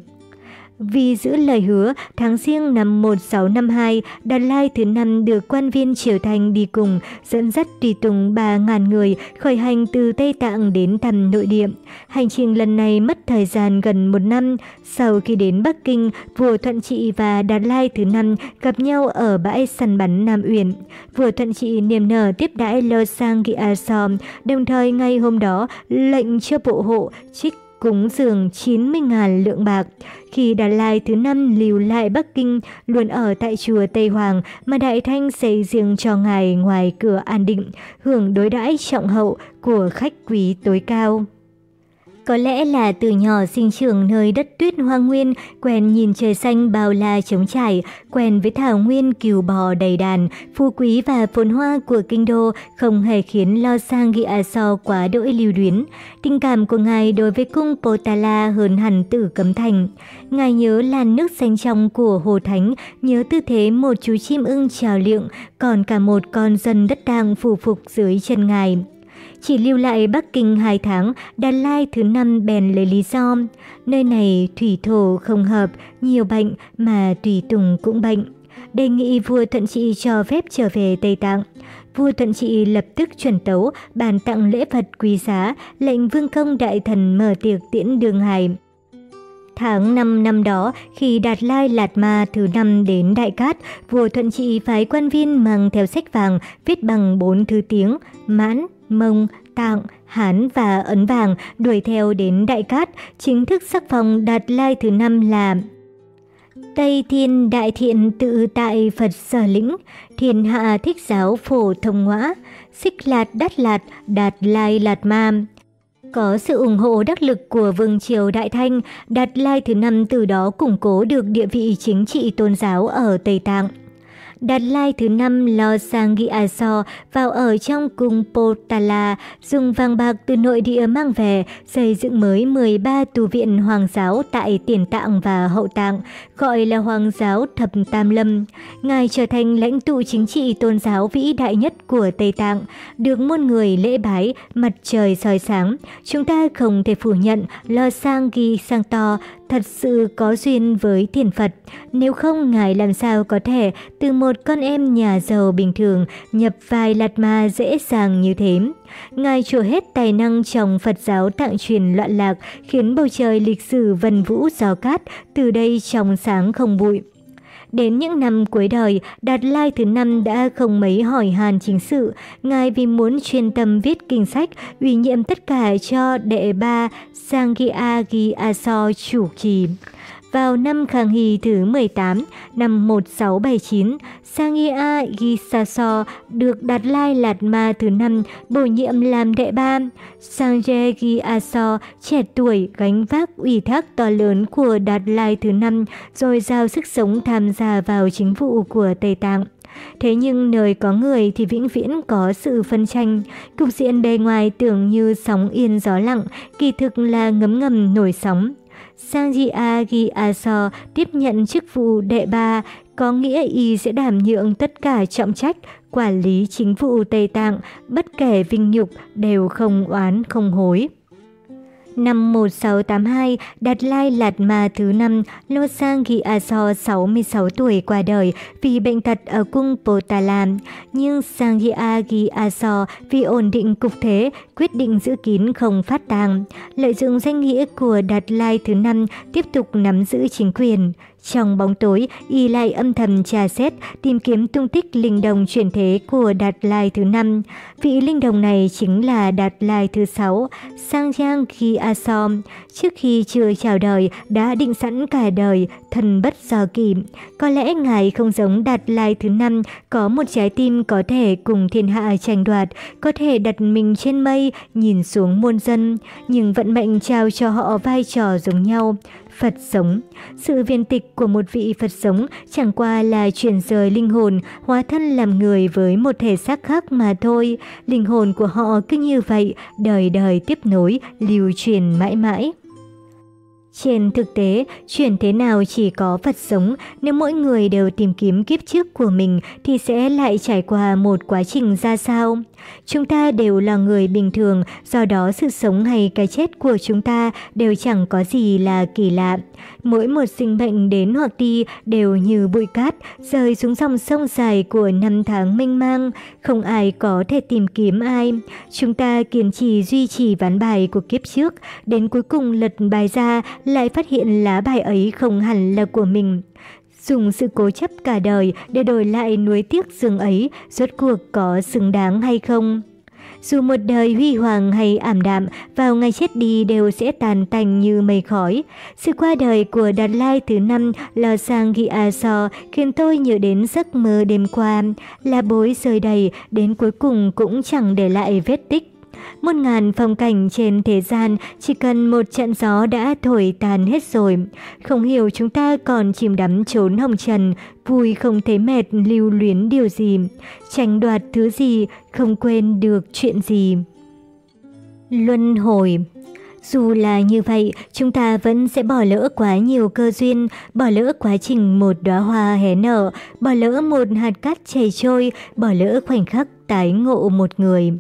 Vì giữ lời hứa, tháng riêng năm 1652, Đạt Lai thứ năm được quan viên Triều Thành đi cùng, dẫn dắt tùy tùng 3.000 người khởi hành từ Tây Tạng đến thăm nội địa. Hành trình lần này mất thời gian gần một năm. Sau khi đến Bắc Kinh, vua Thuận Trị và Đạt Lai thứ năm gặp nhau ở bãi săn bắn Nam Uyển. Vua Thuận Trị niềm nở tiếp đãi Lơ Sang Gyatso, đồng thời ngay hôm đó lệnh cho bộ hộ trích cúng dường 90.000 lượng bạc. Khi Đạt Lai thứ năm lưu lại Bắc Kinh, luôn ở tại chùa Tây Hoàng mà Đại Thanh xây riêng cho ngài ngoài cửa an định, hưởng đối đãi trọng hậu của khách quý tối cao. Có lẽ là từ nhỏ sinh trưởng nơi đất tuyết hoang nguyên, quen nhìn trời xanh bao la trống trải, quen với thảo nguyên cừu bò đầy đàn, phú quý và phồn hoa của kinh đô không hề khiến lo sang ghi a so quá đỗi lưu luyến. Tình cảm của ngài đối với cung Potala hơn hẳn tử cấm thành. Ngài nhớ làn nước xanh trong của Hồ Thánh, nhớ tư thế một chú chim ưng trào liệng, còn cả một con dân đất đang phủ phục dưới chân ngài. Chỉ lưu lại Bắc Kinh 2 tháng, Đà Lai thứ năm bèn lấy lý do. Nơi này thủy thổ không hợp, nhiều bệnh mà tùy tùng cũng bệnh. Đề nghị vua Thuận Trị cho phép trở về Tây Tạng. Vua Thuận Trị lập tức chuẩn tấu, bàn tặng lễ vật quý giá, lệnh vương công đại thần mở tiệc tiễn đường hải. Tháng 5 năm đó, khi Đạt Lai Lạt Ma thứ năm đến Đại Cát, vua Thuận Trị phái quan viên mang theo sách vàng viết bằng bốn thứ tiếng, mãn, Mông, Tạng, Hán và Ấn Vàng đuổi theo đến Đại Cát, chính thức sắc phong Đạt Lai thứ năm là Tây Thiên Đại Thiện tự tại Phật Sở Lĩnh, Thiên Hạ Thích Giáo Phổ Thông Ngoã, Xích Lạt đát Lạt Đạt Lai Lạt Ma. Có sự ủng hộ đắc lực của Vương Triều Đại Thanh, Đạt Lai thứ năm từ đó củng cố được địa vị chính trị tôn giáo ở Tây Tạng. Đạt Lai thứ năm lo sang ghi so vào ở trong cung Potala, dùng vàng bạc từ nội địa mang về, xây dựng mới 13 tu viện hoàng giáo tại Tiền Tạng và Hậu Tạng, gọi là Hoàng giáo Thập Tam Lâm. Ngài trở thành lãnh tụ chính trị tôn giáo vĩ đại nhất của Tây Tạng, được muôn người lễ bái, mặt trời soi sáng. Chúng ta không thể phủ nhận lo sang ghi sang to, thật sự có duyên với thiền Phật. Nếu không, Ngài làm sao có thể từ một con em nhà giàu bình thường nhập vai lạt ma dễ dàng như thế. Ngài trổ hết tài năng trong Phật giáo tạng truyền loạn lạc, khiến bầu trời lịch sử vần vũ gió cát, từ đây trong sáng không bụi. Đến những năm cuối đời, Đạt Lai thứ năm đã không mấy hỏi hàn chính sự. Ngài vì muốn chuyên tâm viết kinh sách, ủy nhiệm tất cả cho đệ ba Sangya Gyaso chủ trì. Vào năm Khang Hy thứ 18, năm 1679, Sangya Gisaso được Đạt Lai Lạt Ma thứ năm bổ nhiệm làm đệ ba. Sangye Gisaso trẻ tuổi gánh vác ủy thác to lớn của Đạt Lai thứ năm rồi giao sức sống tham gia vào chính vụ của Tây Tạng. Thế nhưng nơi có người thì vĩnh viễn có sự phân tranh. Cục diện bề ngoài tưởng như sóng yên gió lặng, kỳ thực là ngấm ngầm nổi sóng. Sanjia Gyatso tiếp nhận chức vụ đệ ba, có nghĩa y sẽ đảm nhượng tất cả trọng trách, quản lý chính vụ Tây Tạng, bất kể vinh nhục đều không oán không hối. Năm 1682, Đạt Lai Lạt Ma thứ năm, Lô Sang Ghi A So 66 tuổi qua đời vì bệnh tật ở cung Potala. Nhưng Sang Ghi A So vì ổn định cục thế, quyết định giữ kín không phát tang. Lợi dụng danh nghĩa của Đạt Lai thứ năm tiếp tục nắm giữ chính quyền. Trong bóng tối, y lại âm thầm trà xét, tìm kiếm tung tích linh đồng chuyển thế của Đạt Lai thứ năm. Vị linh đồng này chính là Đạt Lai thứ sáu, Sang Giang Khi Asom. Trước khi chưa chào đời, đã định sẵn cả đời, thần bất do kỳ. Có lẽ ngài không giống Đạt Lai thứ năm, có một trái tim có thể cùng thiên hạ tranh đoạt, có thể đặt mình trên mây, nhìn xuống muôn dân, nhưng vận mệnh trao cho họ vai trò giống nhau. Phật sống. Sự viên tịch của một vị Phật sống chẳng qua là chuyển rời linh hồn, hóa thân làm người với một thể xác khác mà thôi. Linh hồn của họ cứ như vậy, đời đời tiếp nối, lưu truyền mãi mãi. Trên thực tế, chuyển thế nào chỉ có Phật sống, nếu mỗi người đều tìm kiếm kiếp trước của mình thì sẽ lại trải qua một quá trình ra sao? Chúng ta đều là người bình thường, do đó sự sống hay cái chết của chúng ta đều chẳng có gì là kỳ lạ. Mỗi một sinh mệnh đến hoặc đi đều như bụi cát, rơi xuống dòng sông dài của năm tháng mênh mang, không ai có thể tìm kiếm ai. Chúng ta kiên trì duy trì ván bài của kiếp trước, đến cuối cùng lật bài ra lại phát hiện lá bài ấy không hẳn là của mình. Dùng sự cố chấp cả đời để đổi lại nuối tiếc rừng ấy, rốt cuộc có xứng đáng hay không? Dù một đời huy hoàng hay ảm đạm, vào ngày chết đi đều sẽ tàn tành như mây khói. Sự qua đời của Đạt Lai thứ năm lò sang ghi a so khiến tôi nhớ đến giấc mơ đêm qua. Là bối rơi đầy, đến cuối cùng cũng chẳng để lại vết tích. Một ngàn phong cảnh trên thế gian chỉ cần một trận gió đã thổi tàn hết rồi. Không hiểu chúng ta còn chìm đắm trốn hồng trần, vui không thấy mệt lưu luyến điều gì, tranh đoạt thứ gì, không quên được chuyện gì. Luân hồi dù là như vậy, chúng ta vẫn sẽ bỏ lỡ quá nhiều cơ duyên, bỏ lỡ quá trình một đóa hoa hé nở, bỏ lỡ một hạt cát chảy trôi, bỏ lỡ khoảnh khắc tái ngộ một người.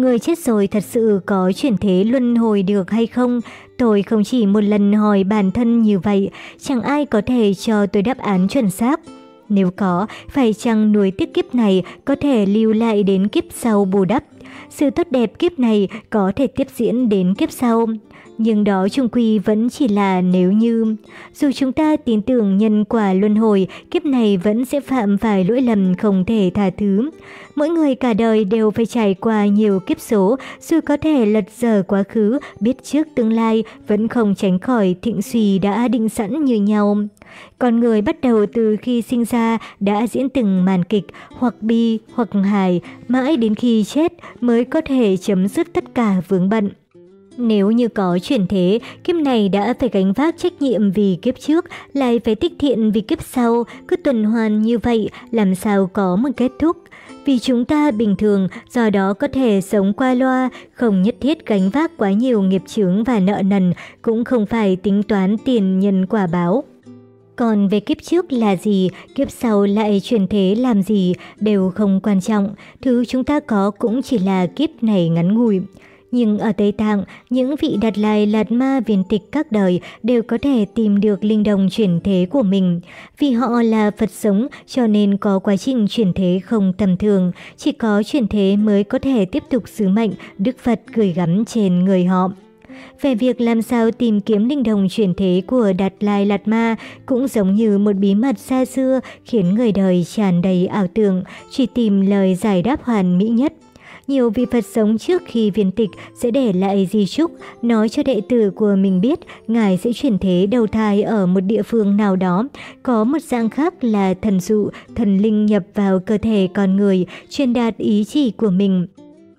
Người chết rồi thật sự có chuyển thế luân hồi được hay không? Tôi không chỉ một lần hỏi bản thân như vậy, chẳng ai có thể cho tôi đáp án chuẩn xác. Nếu có, phải chăng nuôi tiếc kiếp này có thể lưu lại đến kiếp sau bù đắp? Sự tốt đẹp kiếp này có thể tiếp diễn đến kiếp sau. Nhưng đó chung quy vẫn chỉ là nếu như. Dù chúng ta tin tưởng nhân quả luân hồi, kiếp này vẫn sẽ phạm phải lỗi lầm không thể tha thứ. Mỗi người cả đời đều phải trải qua nhiều kiếp số, dù có thể lật dở quá khứ, biết trước tương lai, vẫn không tránh khỏi thịnh suy đã định sẵn như nhau. Con người bắt đầu từ khi sinh ra đã diễn từng màn kịch, hoặc bi, hoặc hài, mãi đến khi chết mới có thể chấm dứt tất cả vướng bận. Nếu như có chuyển thế, kiếp này đã phải gánh vác trách nhiệm vì kiếp trước, lại phải tích thiện vì kiếp sau, cứ tuần hoàn như vậy, làm sao có một kết thúc. Vì chúng ta bình thường, do đó có thể sống qua loa, không nhất thiết gánh vác quá nhiều nghiệp chướng và nợ nần, cũng không phải tính toán tiền nhân quả báo. Còn về kiếp trước là gì, kiếp sau lại chuyển thế làm gì đều không quan trọng, thứ chúng ta có cũng chỉ là kiếp này ngắn ngủi. Nhưng ở Tây Tạng, những vị đặt lại lạt ma viền tịch các đời đều có thể tìm được linh đồng chuyển thế của mình. Vì họ là Phật sống cho nên có quá trình chuyển thế không tầm thường, chỉ có chuyển thế mới có thể tiếp tục sứ mệnh Đức Phật gửi gắm trên người họ. Về việc làm sao tìm kiếm linh đồng chuyển thế của Đạt Lai Lạt Ma cũng giống như một bí mật xa xưa khiến người đời tràn đầy ảo tưởng, chỉ tìm lời giải đáp hoàn mỹ nhất. Nhiều vị Phật sống trước khi viên tịch sẽ để lại di chúc, nói cho đệ tử của mình biết Ngài sẽ chuyển thế đầu thai ở một địa phương nào đó. Có một dạng khác là thần dụ, thần linh nhập vào cơ thể con người, truyền đạt ý chỉ của mình.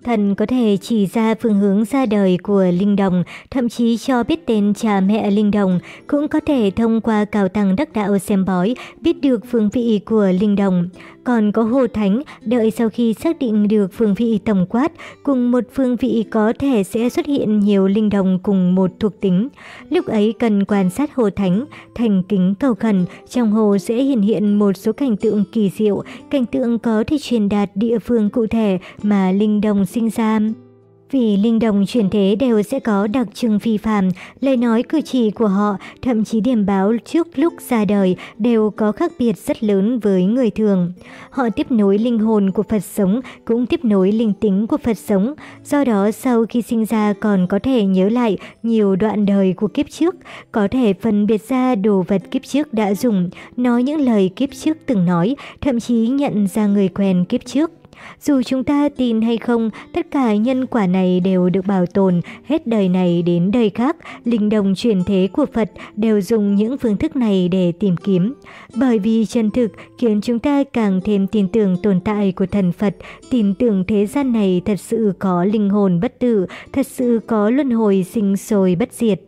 Thần có thể chỉ ra phương hướng ra đời của linh đồng, thậm chí cho biết tên cha mẹ linh đồng, cũng có thể thông qua cào tăng đắc đạo xem bói biết được phương vị của linh đồng. Còn có hồ thánh, đợi sau khi xác định được phương vị tổng quát, cùng một phương vị có thể sẽ xuất hiện nhiều linh đồng cùng một thuộc tính. Lúc ấy cần quan sát hồ thánh, thành kính cầu khẩn, trong hồ sẽ hiện hiện một số cảnh tượng kỳ diệu, cảnh tượng có thể truyền đạt địa phương cụ thể mà linh đồng sinh ra. Vì linh đồng chuyển thế đều sẽ có đặc trưng phi phàm, lời nói cử chỉ của họ, thậm chí điểm báo trước lúc ra đời đều có khác biệt rất lớn với người thường. Họ tiếp nối linh hồn của Phật sống, cũng tiếp nối linh tính của Phật sống, do đó sau khi sinh ra còn có thể nhớ lại nhiều đoạn đời của kiếp trước, có thể phân biệt ra đồ vật kiếp trước đã dùng, nói những lời kiếp trước từng nói, thậm chí nhận ra người quen kiếp trước. Dù chúng ta tin hay không, tất cả nhân quả này đều được bảo tồn, hết đời này đến đời khác, linh đồng truyền thế của Phật đều dùng những phương thức này để tìm kiếm. Bởi vì chân thực khiến chúng ta càng thêm tin tưởng tồn tại của thần Phật, tin tưởng thế gian này thật sự có linh hồn bất tử, thật sự có luân hồi sinh sôi bất diệt.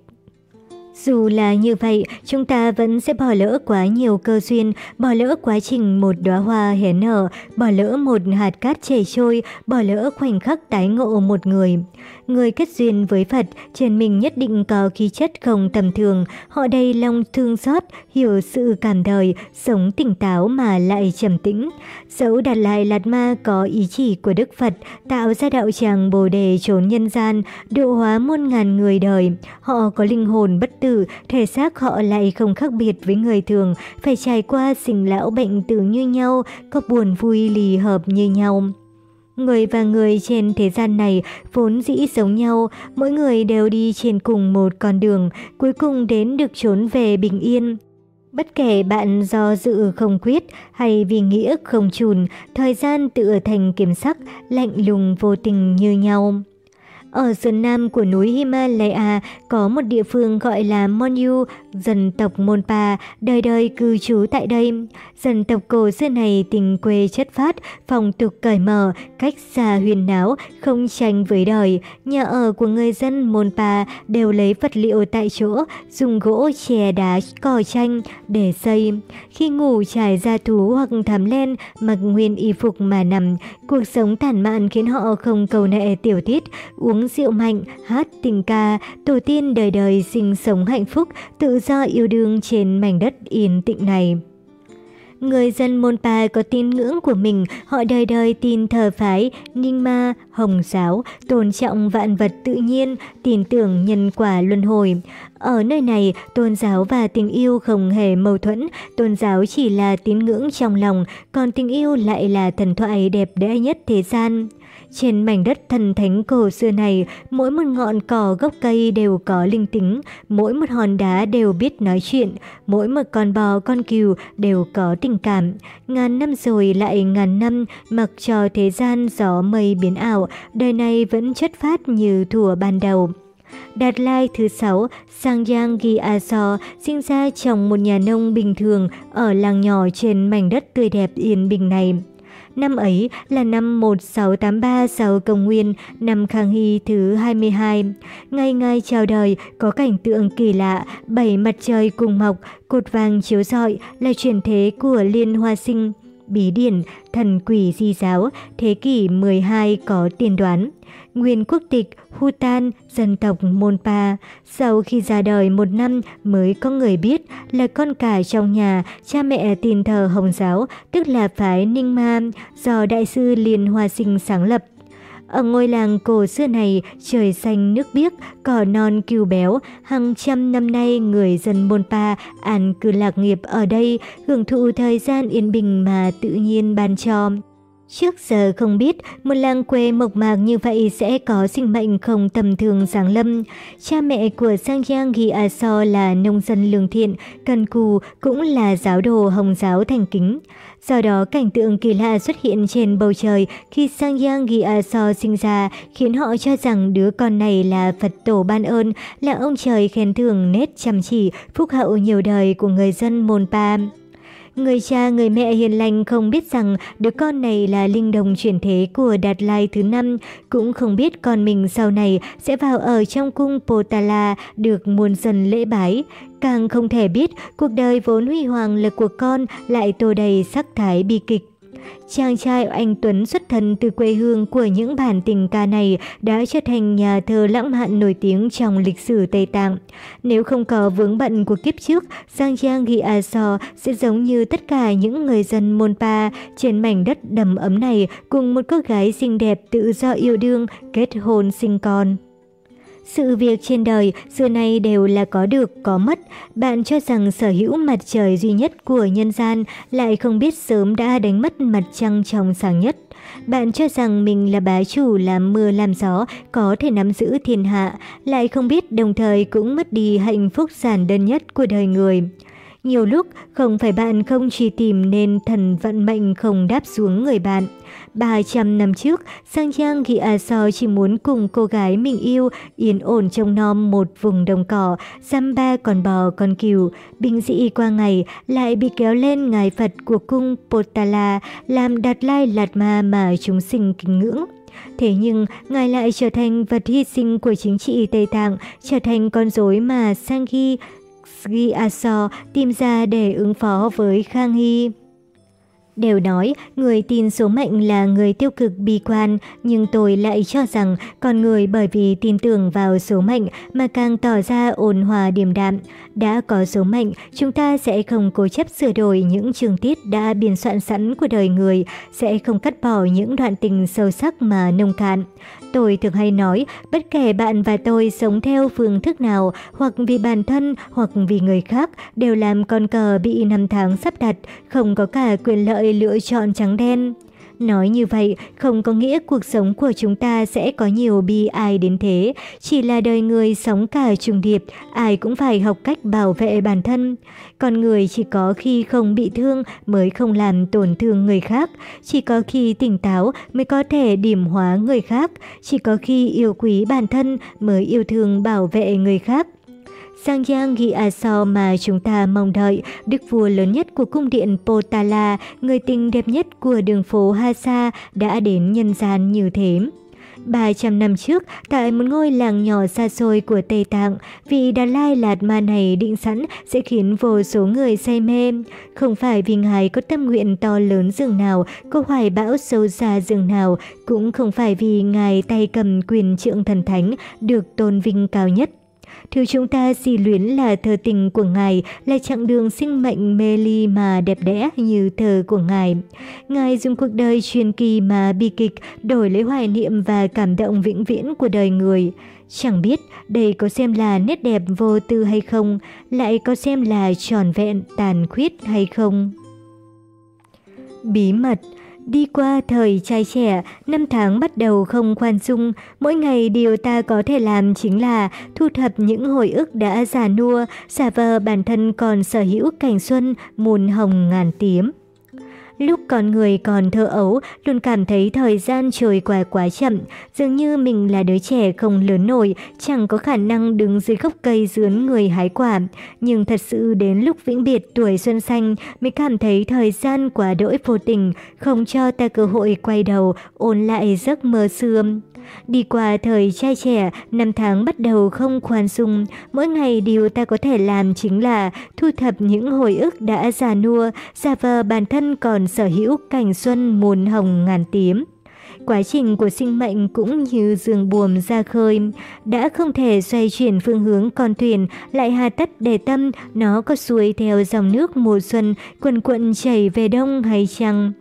Dù là như vậy, chúng ta vẫn sẽ bỏ lỡ quá nhiều cơ duyên, bỏ lỡ quá trình một đóa hoa hé nở, bỏ lỡ một hạt cát chảy trôi, bỏ lỡ khoảnh khắc tái ngộ một người. Người kết duyên với Phật, trên mình nhất định có khí chất không tầm thường, họ đầy lòng thương xót, hiểu sự cảm đời, sống tỉnh táo mà lại trầm tĩnh. Dẫu đạt lai Lạt Ma có ý chỉ của Đức Phật, tạo ra đạo tràng Bồ Đề trốn nhân gian, độ hóa muôn ngàn người đời, họ có linh hồn bất tử, thể xác họ lại không khác biệt với người thường, phải trải qua sinh lão bệnh tử như nhau, có buồn vui lì hợp như nhau. Người và người trên thế gian này vốn dĩ giống nhau, mỗi người đều đi trên cùng một con đường, cuối cùng đến được trốn về bình yên. Bất kể bạn do dự không quyết hay vì nghĩa không chùn, thời gian tự thành kiểm sắc, lạnh lùng vô tình như nhau. Ở sườn nam của núi Himalaya có một địa phương gọi là Monyu, dân tộc Monpa, đời đời cư trú tại đây. Dân tộc cổ xưa này tình quê chất phát, phong tục cởi mở, cách xa huyền náo, không tranh với đời. Nhà ở của người dân Monpa đều lấy vật liệu tại chỗ, dùng gỗ, chè, đá, cỏ tranh để xây. Khi ngủ trải ra thú hoặc thảm len, mặc nguyên y phục mà nằm, cuộc sống tàn mạn khiến họ không cầu nệ tiểu tiết, uống rượu mạnh, hát tình ca, tổ tiên đời đời sinh sống hạnh phúc, tự do yêu đương trên mảnh đất yên tĩnh này. Người dân Monpa có tín ngưỡng của mình, họ đời đời tin thờ phái, ninh ma, hồng giáo, tôn trọng vạn vật tự nhiên, tin tưởng nhân quả luân hồi. Ở nơi này, tôn giáo và tình yêu không hề mâu thuẫn, tôn giáo chỉ là tín ngưỡng trong lòng, còn tình yêu lại là thần thoại đẹp đẽ nhất thế gian. Trên mảnh đất thần thánh cổ xưa này, mỗi một ngọn cỏ gốc cây đều có linh tính, mỗi một hòn đá đều biết nói chuyện, mỗi một con bò con cừu đều có tình cảm. Ngàn năm rồi lại ngàn năm, mặc cho thế gian gió mây biến ảo, đời này vẫn chất phát như thủa ban đầu. Đạt Lai thứ sáu, sang giang ghi a Gyatso sinh ra trong một nhà nông bình thường ở làng nhỏ trên mảnh đất tươi đẹp yên bình này. Năm ấy là năm 1683 sau công nguyên, năm Khang Hy thứ 22. Ngày ngày chào đời có cảnh tượng kỳ lạ, bảy mặt trời cùng mọc, cột vàng chiếu rọi là truyền thế của Liên Hoa Sinh. Bí điển, thần quỷ di giáo, thế kỷ 12 có tiên đoán nguyên quốc tịch Hutan, dân tộc Monpa. Sau khi ra đời một năm mới có người biết là con cả trong nhà, cha mẹ tin thờ Hồng giáo, tức là phái Ninh Ma, do Đại sư Liên Hoa Sinh sáng lập. Ở ngôi làng cổ xưa này, trời xanh nước biếc, cỏ non cừu béo, hàng trăm năm nay người dân Monpa an cư lạc nghiệp ở đây, hưởng thụ thời gian yên bình mà tự nhiên ban cho. Trước giờ không biết một làng quê mộc mạc như vậy sẽ có sinh mệnh không tầm thường giáng lâm. Cha mẹ của Sang Giang Ghi A So là nông dân lương thiện, cần cù cũng là giáo đồ hồng giáo thành kính. Do đó cảnh tượng kỳ lạ xuất hiện trên bầu trời khi Sang Giang Ghi A So sinh ra khiến họ cho rằng đứa con này là Phật tổ ban ơn, là ông trời khen thưởng nét chăm chỉ, phúc hậu nhiều đời của người dân Môn Pa. Người cha người mẹ hiền lành không biết rằng đứa con này là linh đồng chuyển thế của Đạt Lai thứ năm, cũng không biết con mình sau này sẽ vào ở trong cung Potala được muôn dân lễ bái. Càng không thể biết cuộc đời vốn huy hoàng là của con lại tô đầy sắc thái bi kịch. Chàng trai anh Tuấn xuất thân từ quê hương của những bản tình ca này đã trở thành nhà thơ lãng mạn nổi tiếng trong lịch sử Tây Tạng. Nếu không có vướng bận của kiếp trước, Giang Giang Ghi A So sẽ giống như tất cả những người dân Monpa trên mảnh đất đầm ấm này cùng một cô gái xinh đẹp tự do yêu đương, kết hôn sinh con. Sự việc trên đời xưa nay đều là có được, có mất. Bạn cho rằng sở hữu mặt trời duy nhất của nhân gian lại không biết sớm đã đánh mất mặt trăng trong sáng nhất. Bạn cho rằng mình là bá chủ làm mưa làm gió, có thể nắm giữ thiên hạ, lại không biết đồng thời cũng mất đi hạnh phúc giản đơn nhất của đời người. Nhiều lúc không phải bạn không truy tìm nên thần vận mệnh không đáp xuống người bạn. 300 năm trước, Sang Giang Ghi A So chỉ muốn cùng cô gái mình yêu yên ổn trông nom một vùng đồng cỏ, giam ba con bò con cừu. Bình dị qua ngày lại bị kéo lên ngài Phật của cung Potala làm đạt lai lạt ma mà chúng sinh kính ngưỡng. Thế nhưng, ngài lại trở thành vật hy sinh của chính trị Tây Tạng, trở thành con rối mà Sanghi Gyatso tìm ra để ứng phó với Khang Hy. Đều nói người tin số mệnh là người tiêu cực bi quan, nhưng tôi lại cho rằng con người bởi vì tin tưởng vào số mệnh mà càng tỏ ra ôn hòa điềm đạm. Đã có số mệnh, chúng ta sẽ không cố chấp sửa đổi những trường tiết đã biên soạn sẵn của đời người, sẽ không cắt bỏ những đoạn tình sâu sắc mà nông cạn. Tôi thường hay nói, bất kể bạn và tôi sống theo phương thức nào, hoặc vì bản thân, hoặc vì người khác, đều làm con cờ bị năm tháng sắp đặt, không có cả quyền lợi lựa chọn trắng đen. Nói như vậy không có nghĩa cuộc sống của chúng ta sẽ có nhiều bi ai đến thế, chỉ là đời người sống cả trùng điệp, ai cũng phải học cách bảo vệ bản thân. Con người chỉ có khi không bị thương mới không làm tổn thương người khác, chỉ có khi tỉnh táo mới có thể điểm hóa người khác, chỉ có khi yêu quý bản thân mới yêu thương bảo vệ người khác. Sang Giang Gyatso à mà chúng ta mong đợi, đức vua lớn nhất của cung điện Potala, người tình đẹp nhất của đường phố Hasa đã đến nhân gian như thế. 300 năm trước, tại một ngôi làng nhỏ xa xôi của Tây Tạng, vị Đà Lai Lạt Ma này định sẵn sẽ khiến vô số người say mê. Không phải vì Ngài có tâm nguyện to lớn dường nào, có hoài bão sâu xa dường nào, cũng không phải vì Ngài tay cầm quyền trượng thần thánh được tôn vinh cao nhất. Thứ chúng ta xì luyến là thờ tình của Ngài, là chặng đường sinh mệnh mê ly mà đẹp đẽ như thờ của Ngài. Ngài dùng cuộc đời truyền kỳ mà bi kịch đổi lấy hoài niệm và cảm động vĩnh viễn của đời người. Chẳng biết đây có xem là nét đẹp vô tư hay không, lại có xem là tròn vẹn, tàn khuyết hay không. Bí mật Đi qua thời trai trẻ, năm tháng bắt đầu không khoan dung, mỗi ngày điều ta có thể làm chính là thu thập những hồi ức đã già nua, giả vờ bản thân còn sở hữu cảnh xuân, muôn hồng ngàn tím. Lúc con người còn thơ ấu, luôn cảm thấy thời gian trôi qua quá chậm, dường như mình là đứa trẻ không lớn nổi, chẳng có khả năng đứng dưới gốc cây dướn người hái quả. Nhưng thật sự đến lúc vĩnh biệt tuổi xuân xanh mới cảm thấy thời gian quá đỗi vô tình, không cho ta cơ hội quay đầu, ôn lại giấc mơ xưa. Đi qua thời trai trẻ, năm tháng bắt đầu không khoan dung, mỗi ngày điều ta có thể làm chính là thu thập những hồi ức đã già nua, giả vờ bản thân còn sở hữu cảnh xuân muôn hồng ngàn tím. Quá trình của sinh mệnh cũng như dương buồm ra khơi, đã không thể xoay chuyển phương hướng con thuyền, lại hà tất để tâm nó có xuôi theo dòng nước mùa xuân quần quận chảy về đông hay chăng.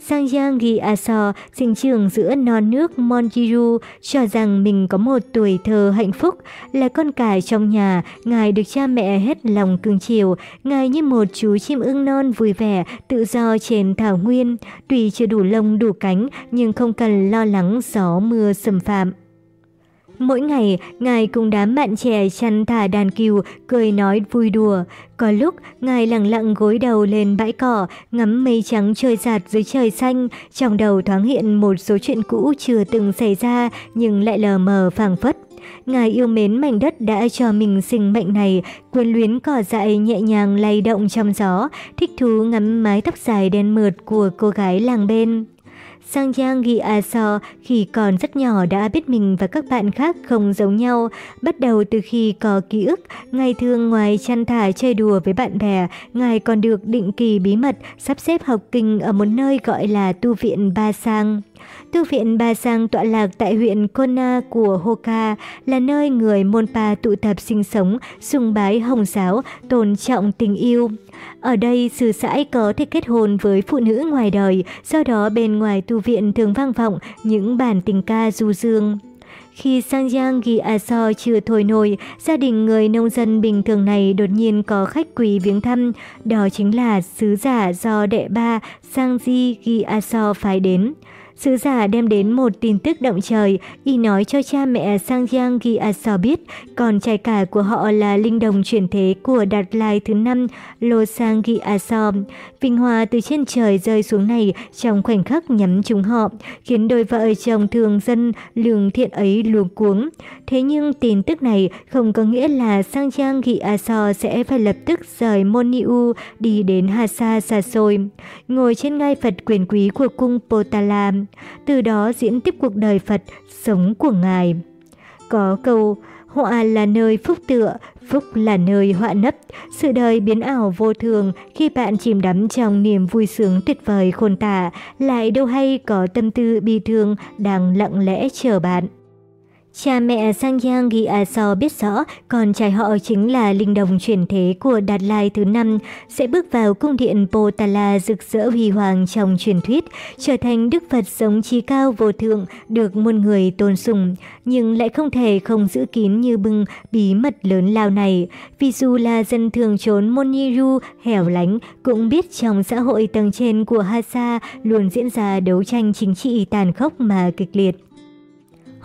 Sangyang Gyatso, sinh trưởng giữa non nước Monjiru, cho rằng mình có một tuổi thơ hạnh phúc, là con cải trong nhà, ngài được cha mẹ hết lòng cưng chiều, ngài như một chú chim ưng non vui vẻ, tự do trên thảo nguyên, tuy chưa đủ lông đủ cánh nhưng không cần lo lắng gió mưa xâm phạm. Mỗi ngày, Ngài cùng đám bạn trẻ chăn thả đàn cừu, cười nói vui đùa. Có lúc, Ngài lặng lặng gối đầu lên bãi cỏ, ngắm mây trắng trôi giạt dưới trời xanh, trong đầu thoáng hiện một số chuyện cũ chưa từng xảy ra nhưng lại lờ mờ phảng phất. Ngài yêu mến mảnh đất đã cho mình sinh mệnh này, quyến luyến cỏ dại nhẹ nhàng lay động trong gió, thích thú ngắm mái tóc dài đen mượt của cô gái làng bên. Sang Giang Ghi à A So khi còn rất nhỏ đã biết mình và các bạn khác không giống nhau. Bắt đầu từ khi có ký ức, ngày thường ngoài chăn thả chơi đùa với bạn bè, ngài còn được định kỳ bí mật sắp xếp học kinh ở một nơi gọi là tu viện Ba Sang. Tu viện Ba Sang tọa lạc tại huyện Kona của Hoka là nơi người Monpa tụ tập sinh sống, sùng bái hồng giáo, tôn trọng tình yêu. Ở đây, sư sãi có thể kết hôn với phụ nữ ngoài đời, do đó bên ngoài tu viện thường vang vọng những bản tình ca du dương. Khi sang Giang ghi A So chưa thôi nổi, gia đình người nông dân bình thường này đột nhiên có khách quý viếng thăm, đó chính là sứ giả do đệ ba Sang Di ghi A So phái đến. Sứ giả đem đến một tin tức động trời, y nói cho cha mẹ Sang Giang Gyatso biết, con trai cả của họ là linh đồng chuyển thế của Đạt Lai thứ năm Lô Sang Gyatso. Vinh hoa từ trên trời rơi xuống này trong khoảnh khắc nhắm chúng họ, khiến đôi vợ chồng thường dân lường thiện ấy luống cuống. Thế nhưng tin tức này không có nghĩa là Sang Giang Gyatso sẽ phải lập tức rời Moniu đi đến Hasa xa xôi. Ngồi trên ngai Phật quyền quý của cung Potala, từ đó diễn tiếp cuộc đời Phật, sống của Ngài. Có câu, họa là nơi phúc tựa, phúc là nơi họa nấp. Sự đời biến ảo vô thường khi bạn chìm đắm trong niềm vui sướng tuyệt vời khôn tả, lại đâu hay có tâm tư bi thương đang lặng lẽ chờ bạn. Cha mẹ Sang Yang So biết rõ con trai họ chính là linh đồng chuyển thế của Đạt Lai thứ năm, sẽ bước vào cung điện Potala rực rỡ huy hoàng trong truyền thuyết, trở thành Đức Phật sống trí cao vô thượng, được muôn người tôn sùng, nhưng lại không thể không giữ kín như bưng bí mật lớn lao này. Vì dù là dân thường trốn Moniru, hẻo lánh, cũng biết trong xã hội tầng trên của Hasa luôn diễn ra đấu tranh chính trị tàn khốc mà kịch liệt.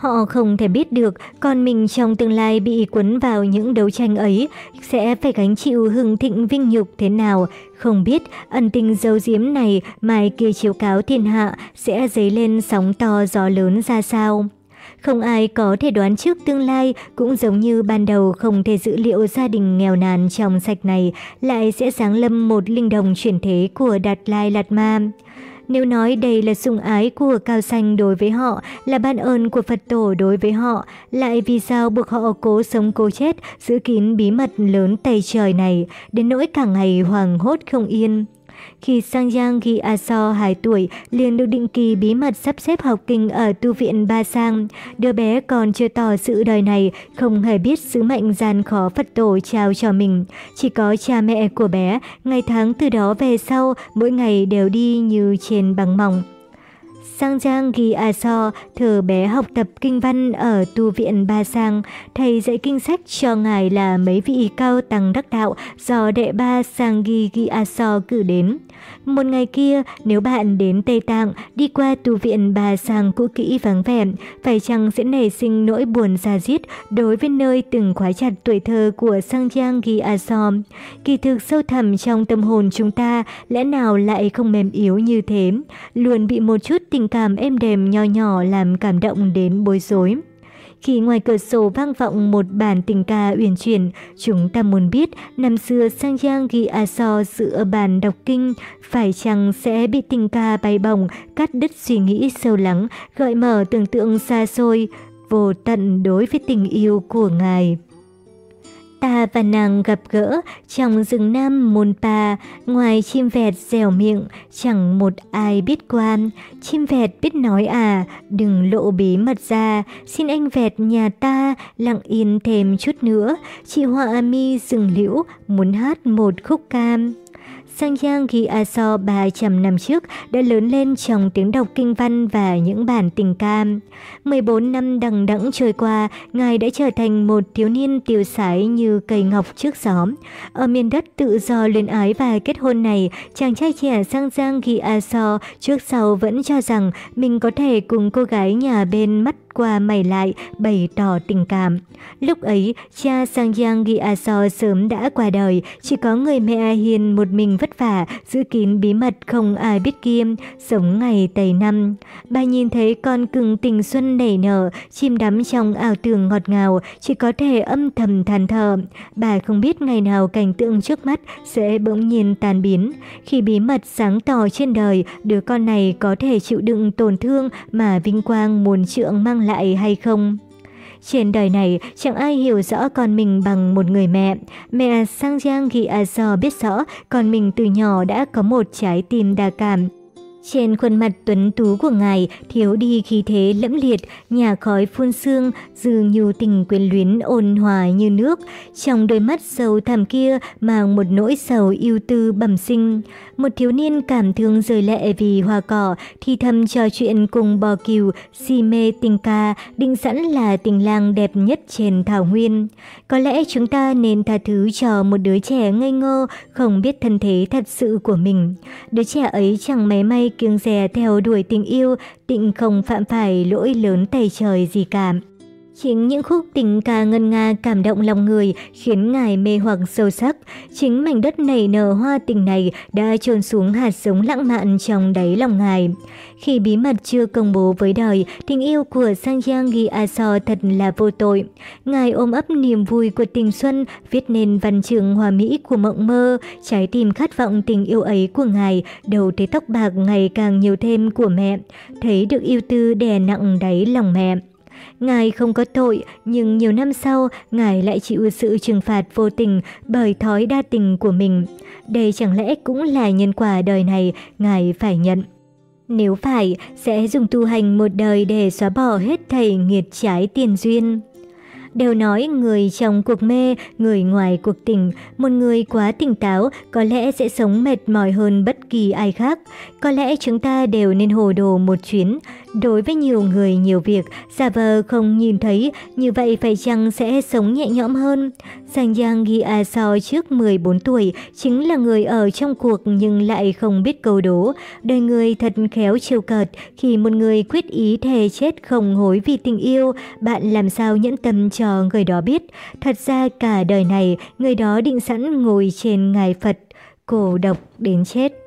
Họ không thể biết được con mình trong tương lai bị cuốn vào những đấu tranh ấy sẽ phải gánh chịu hưng thịnh vinh nhục thế nào. Không biết ân tình dấu diếm này mai kia chiếu cáo thiên hạ sẽ dấy lên sóng to gió lớn ra sao. Không ai có thể đoán trước tương lai, cũng giống như ban đầu không thể dự liệu gia đình nghèo nàn trong sạch này lại sẽ sáng lâm một linh đồng chuyển thế của Đạt Lai Lạt Ma. Nếu nói đây là sùng ái của Cao Xanh đối với họ, là ban ơn của Phật tổ đối với họ, lại vì sao buộc họ cố sống cố chết, giữ kín bí mật lớn tay trời này, đến nỗi cả ngày hoàng hốt không yên. Khi Sang Giang ghi A So 2 tuổi, liền được định kỳ bí mật sắp xếp học kinh ở tu viện Ba Sang. Đứa bé còn chưa tỏ sự đời này, không hề biết sứ mệnh gian khó Phật tổ trao cho mình. Chỉ có cha mẹ của bé, ngày tháng từ đó về sau, mỗi ngày đều đi như trên bằng mỏng. Sang Giang ghi A So, thờ bé học tập kinh văn ở tu viện Ba Sang. Thầy dạy kinh sách cho ngài là mấy vị cao tăng đắc đạo do đệ ba Sang ghi ghi A So cử đến. Một ngày kia, nếu bạn đến Tây Tạng, đi qua tu viện Ba Sang cũ kỹ vắng vẻ, phải chăng sẽ nảy sinh nỗi buồn xa diết đối với nơi từng khóa chặt tuổi thơ của Sang Giang ghi A So. Kỳ thực sâu thẳm trong tâm hồn chúng ta, lẽ nào lại không mềm yếu như thế, luôn bị một chút tình cảm êm đềm nho nhỏ làm cảm động đến bối rối. Khi ngoài cửa sổ vang vọng một bản tình ca uyển chuyển, chúng ta muốn biết năm xưa Sang Giang ghi A So giữa bàn đọc kinh, phải chăng sẽ bị tình ca bay bổng, cắt đứt suy nghĩ sâu lắng, gợi mở tưởng tượng xa xôi, vô tận đối với tình yêu của Ngài. Ta và nàng gặp gỡ trong rừng Nam Môn Pa, ngoài chim vẹt dẻo miệng, chẳng một ai biết quan. Chim vẹt biết nói à, đừng lộ bí mật ra, xin anh vẹt nhà ta lặng yên thêm chút nữa. Chị Họa mi rừng liễu muốn hát một khúc cam. Sang Giang ghi A So 300 năm trước đã lớn lên trong tiếng đọc kinh văn và những bản tình cam. 14 năm đằng đẵng trôi qua, Ngài đã trở thành một thiếu niên tiêu sái như cây ngọc trước gió. Ở miền đất tự do luyến ái và kết hôn này, chàng trai trẻ Sang Giang ghi A So trước sau vẫn cho rằng mình có thể cùng cô gái nhà bên mắt qua mày lại bày tỏ tình cảm. Lúc ấy, cha Sang Giang Gyaso sớm đã qua đời, chỉ có người mẹ hiền một mình vất vả, giữ kín bí mật không ai biết kiêm, sống ngày tầy năm. Bà nhìn thấy con cưng tình xuân nảy nở, chim đắm trong ảo tưởng ngọt ngào, chỉ có thể âm thầm than thở. Bà không biết ngày nào cảnh tượng trước mắt sẽ bỗng nhiên tan biến. Khi bí mật sáng tỏ trên đời, đứa con này có thể chịu đựng tổn thương mà vinh quang muốn trượng mang lại hay không? Trên đời này, chẳng ai hiểu rõ con mình bằng một người mẹ. Mẹ Sang Giang Ghi A à, biết rõ con mình từ nhỏ đã có một trái tim đa cảm. Trên khuôn mặt tuấn tú của ngài thiếu đi khí thế lẫm liệt, nhà khói phun sương, dư nhu tình quyến luyến ôn hòa như nước. Trong đôi mắt sâu thẳm kia mang một nỗi sầu yêu tư bẩm sinh. Một thiếu niên cảm thương rời lệ vì hoa cỏ, thì thầm trò chuyện cùng bò cừu, si mê tình ca, định sẵn là tình lang đẹp nhất trên thảo nguyên. Có lẽ chúng ta nên tha thứ cho một đứa trẻ ngây ngô, không biết thân thế thật sự của mình. Đứa trẻ ấy chẳng mấy may kiêng dè theo đuổi tình yêu, tịnh không phạm phải lỗi lớn tày trời gì cả. Chính những khúc tình ca ngân nga cảm động lòng người khiến ngài mê hoặc sâu sắc. Chính mảnh đất nảy nở hoa tình này đã trôn xuống hạt giống lãng mạn trong đáy lòng ngài. Khi bí mật chưa công bố với đời, tình yêu của Sang Giang Ghi A So thật là vô tội. Ngài ôm ấp niềm vui của tình xuân, viết nên văn trường hòa mỹ của mộng mơ, trái tim khát vọng tình yêu ấy của ngài, đầu tới tóc bạc ngày càng nhiều thêm của mẹ, thấy được yêu tư đè nặng đáy lòng mẹ. Ngài không có tội, nhưng nhiều năm sau, Ngài lại chịu sự trừng phạt vô tình bởi thói đa tình của mình. Đây chẳng lẽ cũng là nhân quả đời này Ngài phải nhận. Nếu phải, sẽ dùng tu hành một đời để xóa bỏ hết thầy nghiệt trái tiền duyên. Đều nói người trong cuộc mê, người ngoài cuộc tình, một người quá tỉnh táo có lẽ sẽ sống mệt mỏi hơn bất kỳ ai khác. Có lẽ chúng ta đều nên hồ đồ một chuyến. Đối với nhiều người nhiều việc, giả vờ không nhìn thấy, như vậy phải chăng sẽ sống nhẹ nhõm hơn? Sang Giang Ghi A So trước 14 tuổi, chính là người ở trong cuộc nhưng lại không biết câu đố. Đời người thật khéo trêu cợt, khi một người quyết ý thề chết không hối vì tình yêu, bạn làm sao nhẫn tâm cho người đó biết. Thật ra cả đời này, người đó định sẵn ngồi trên ngài Phật, cổ độc đến chết.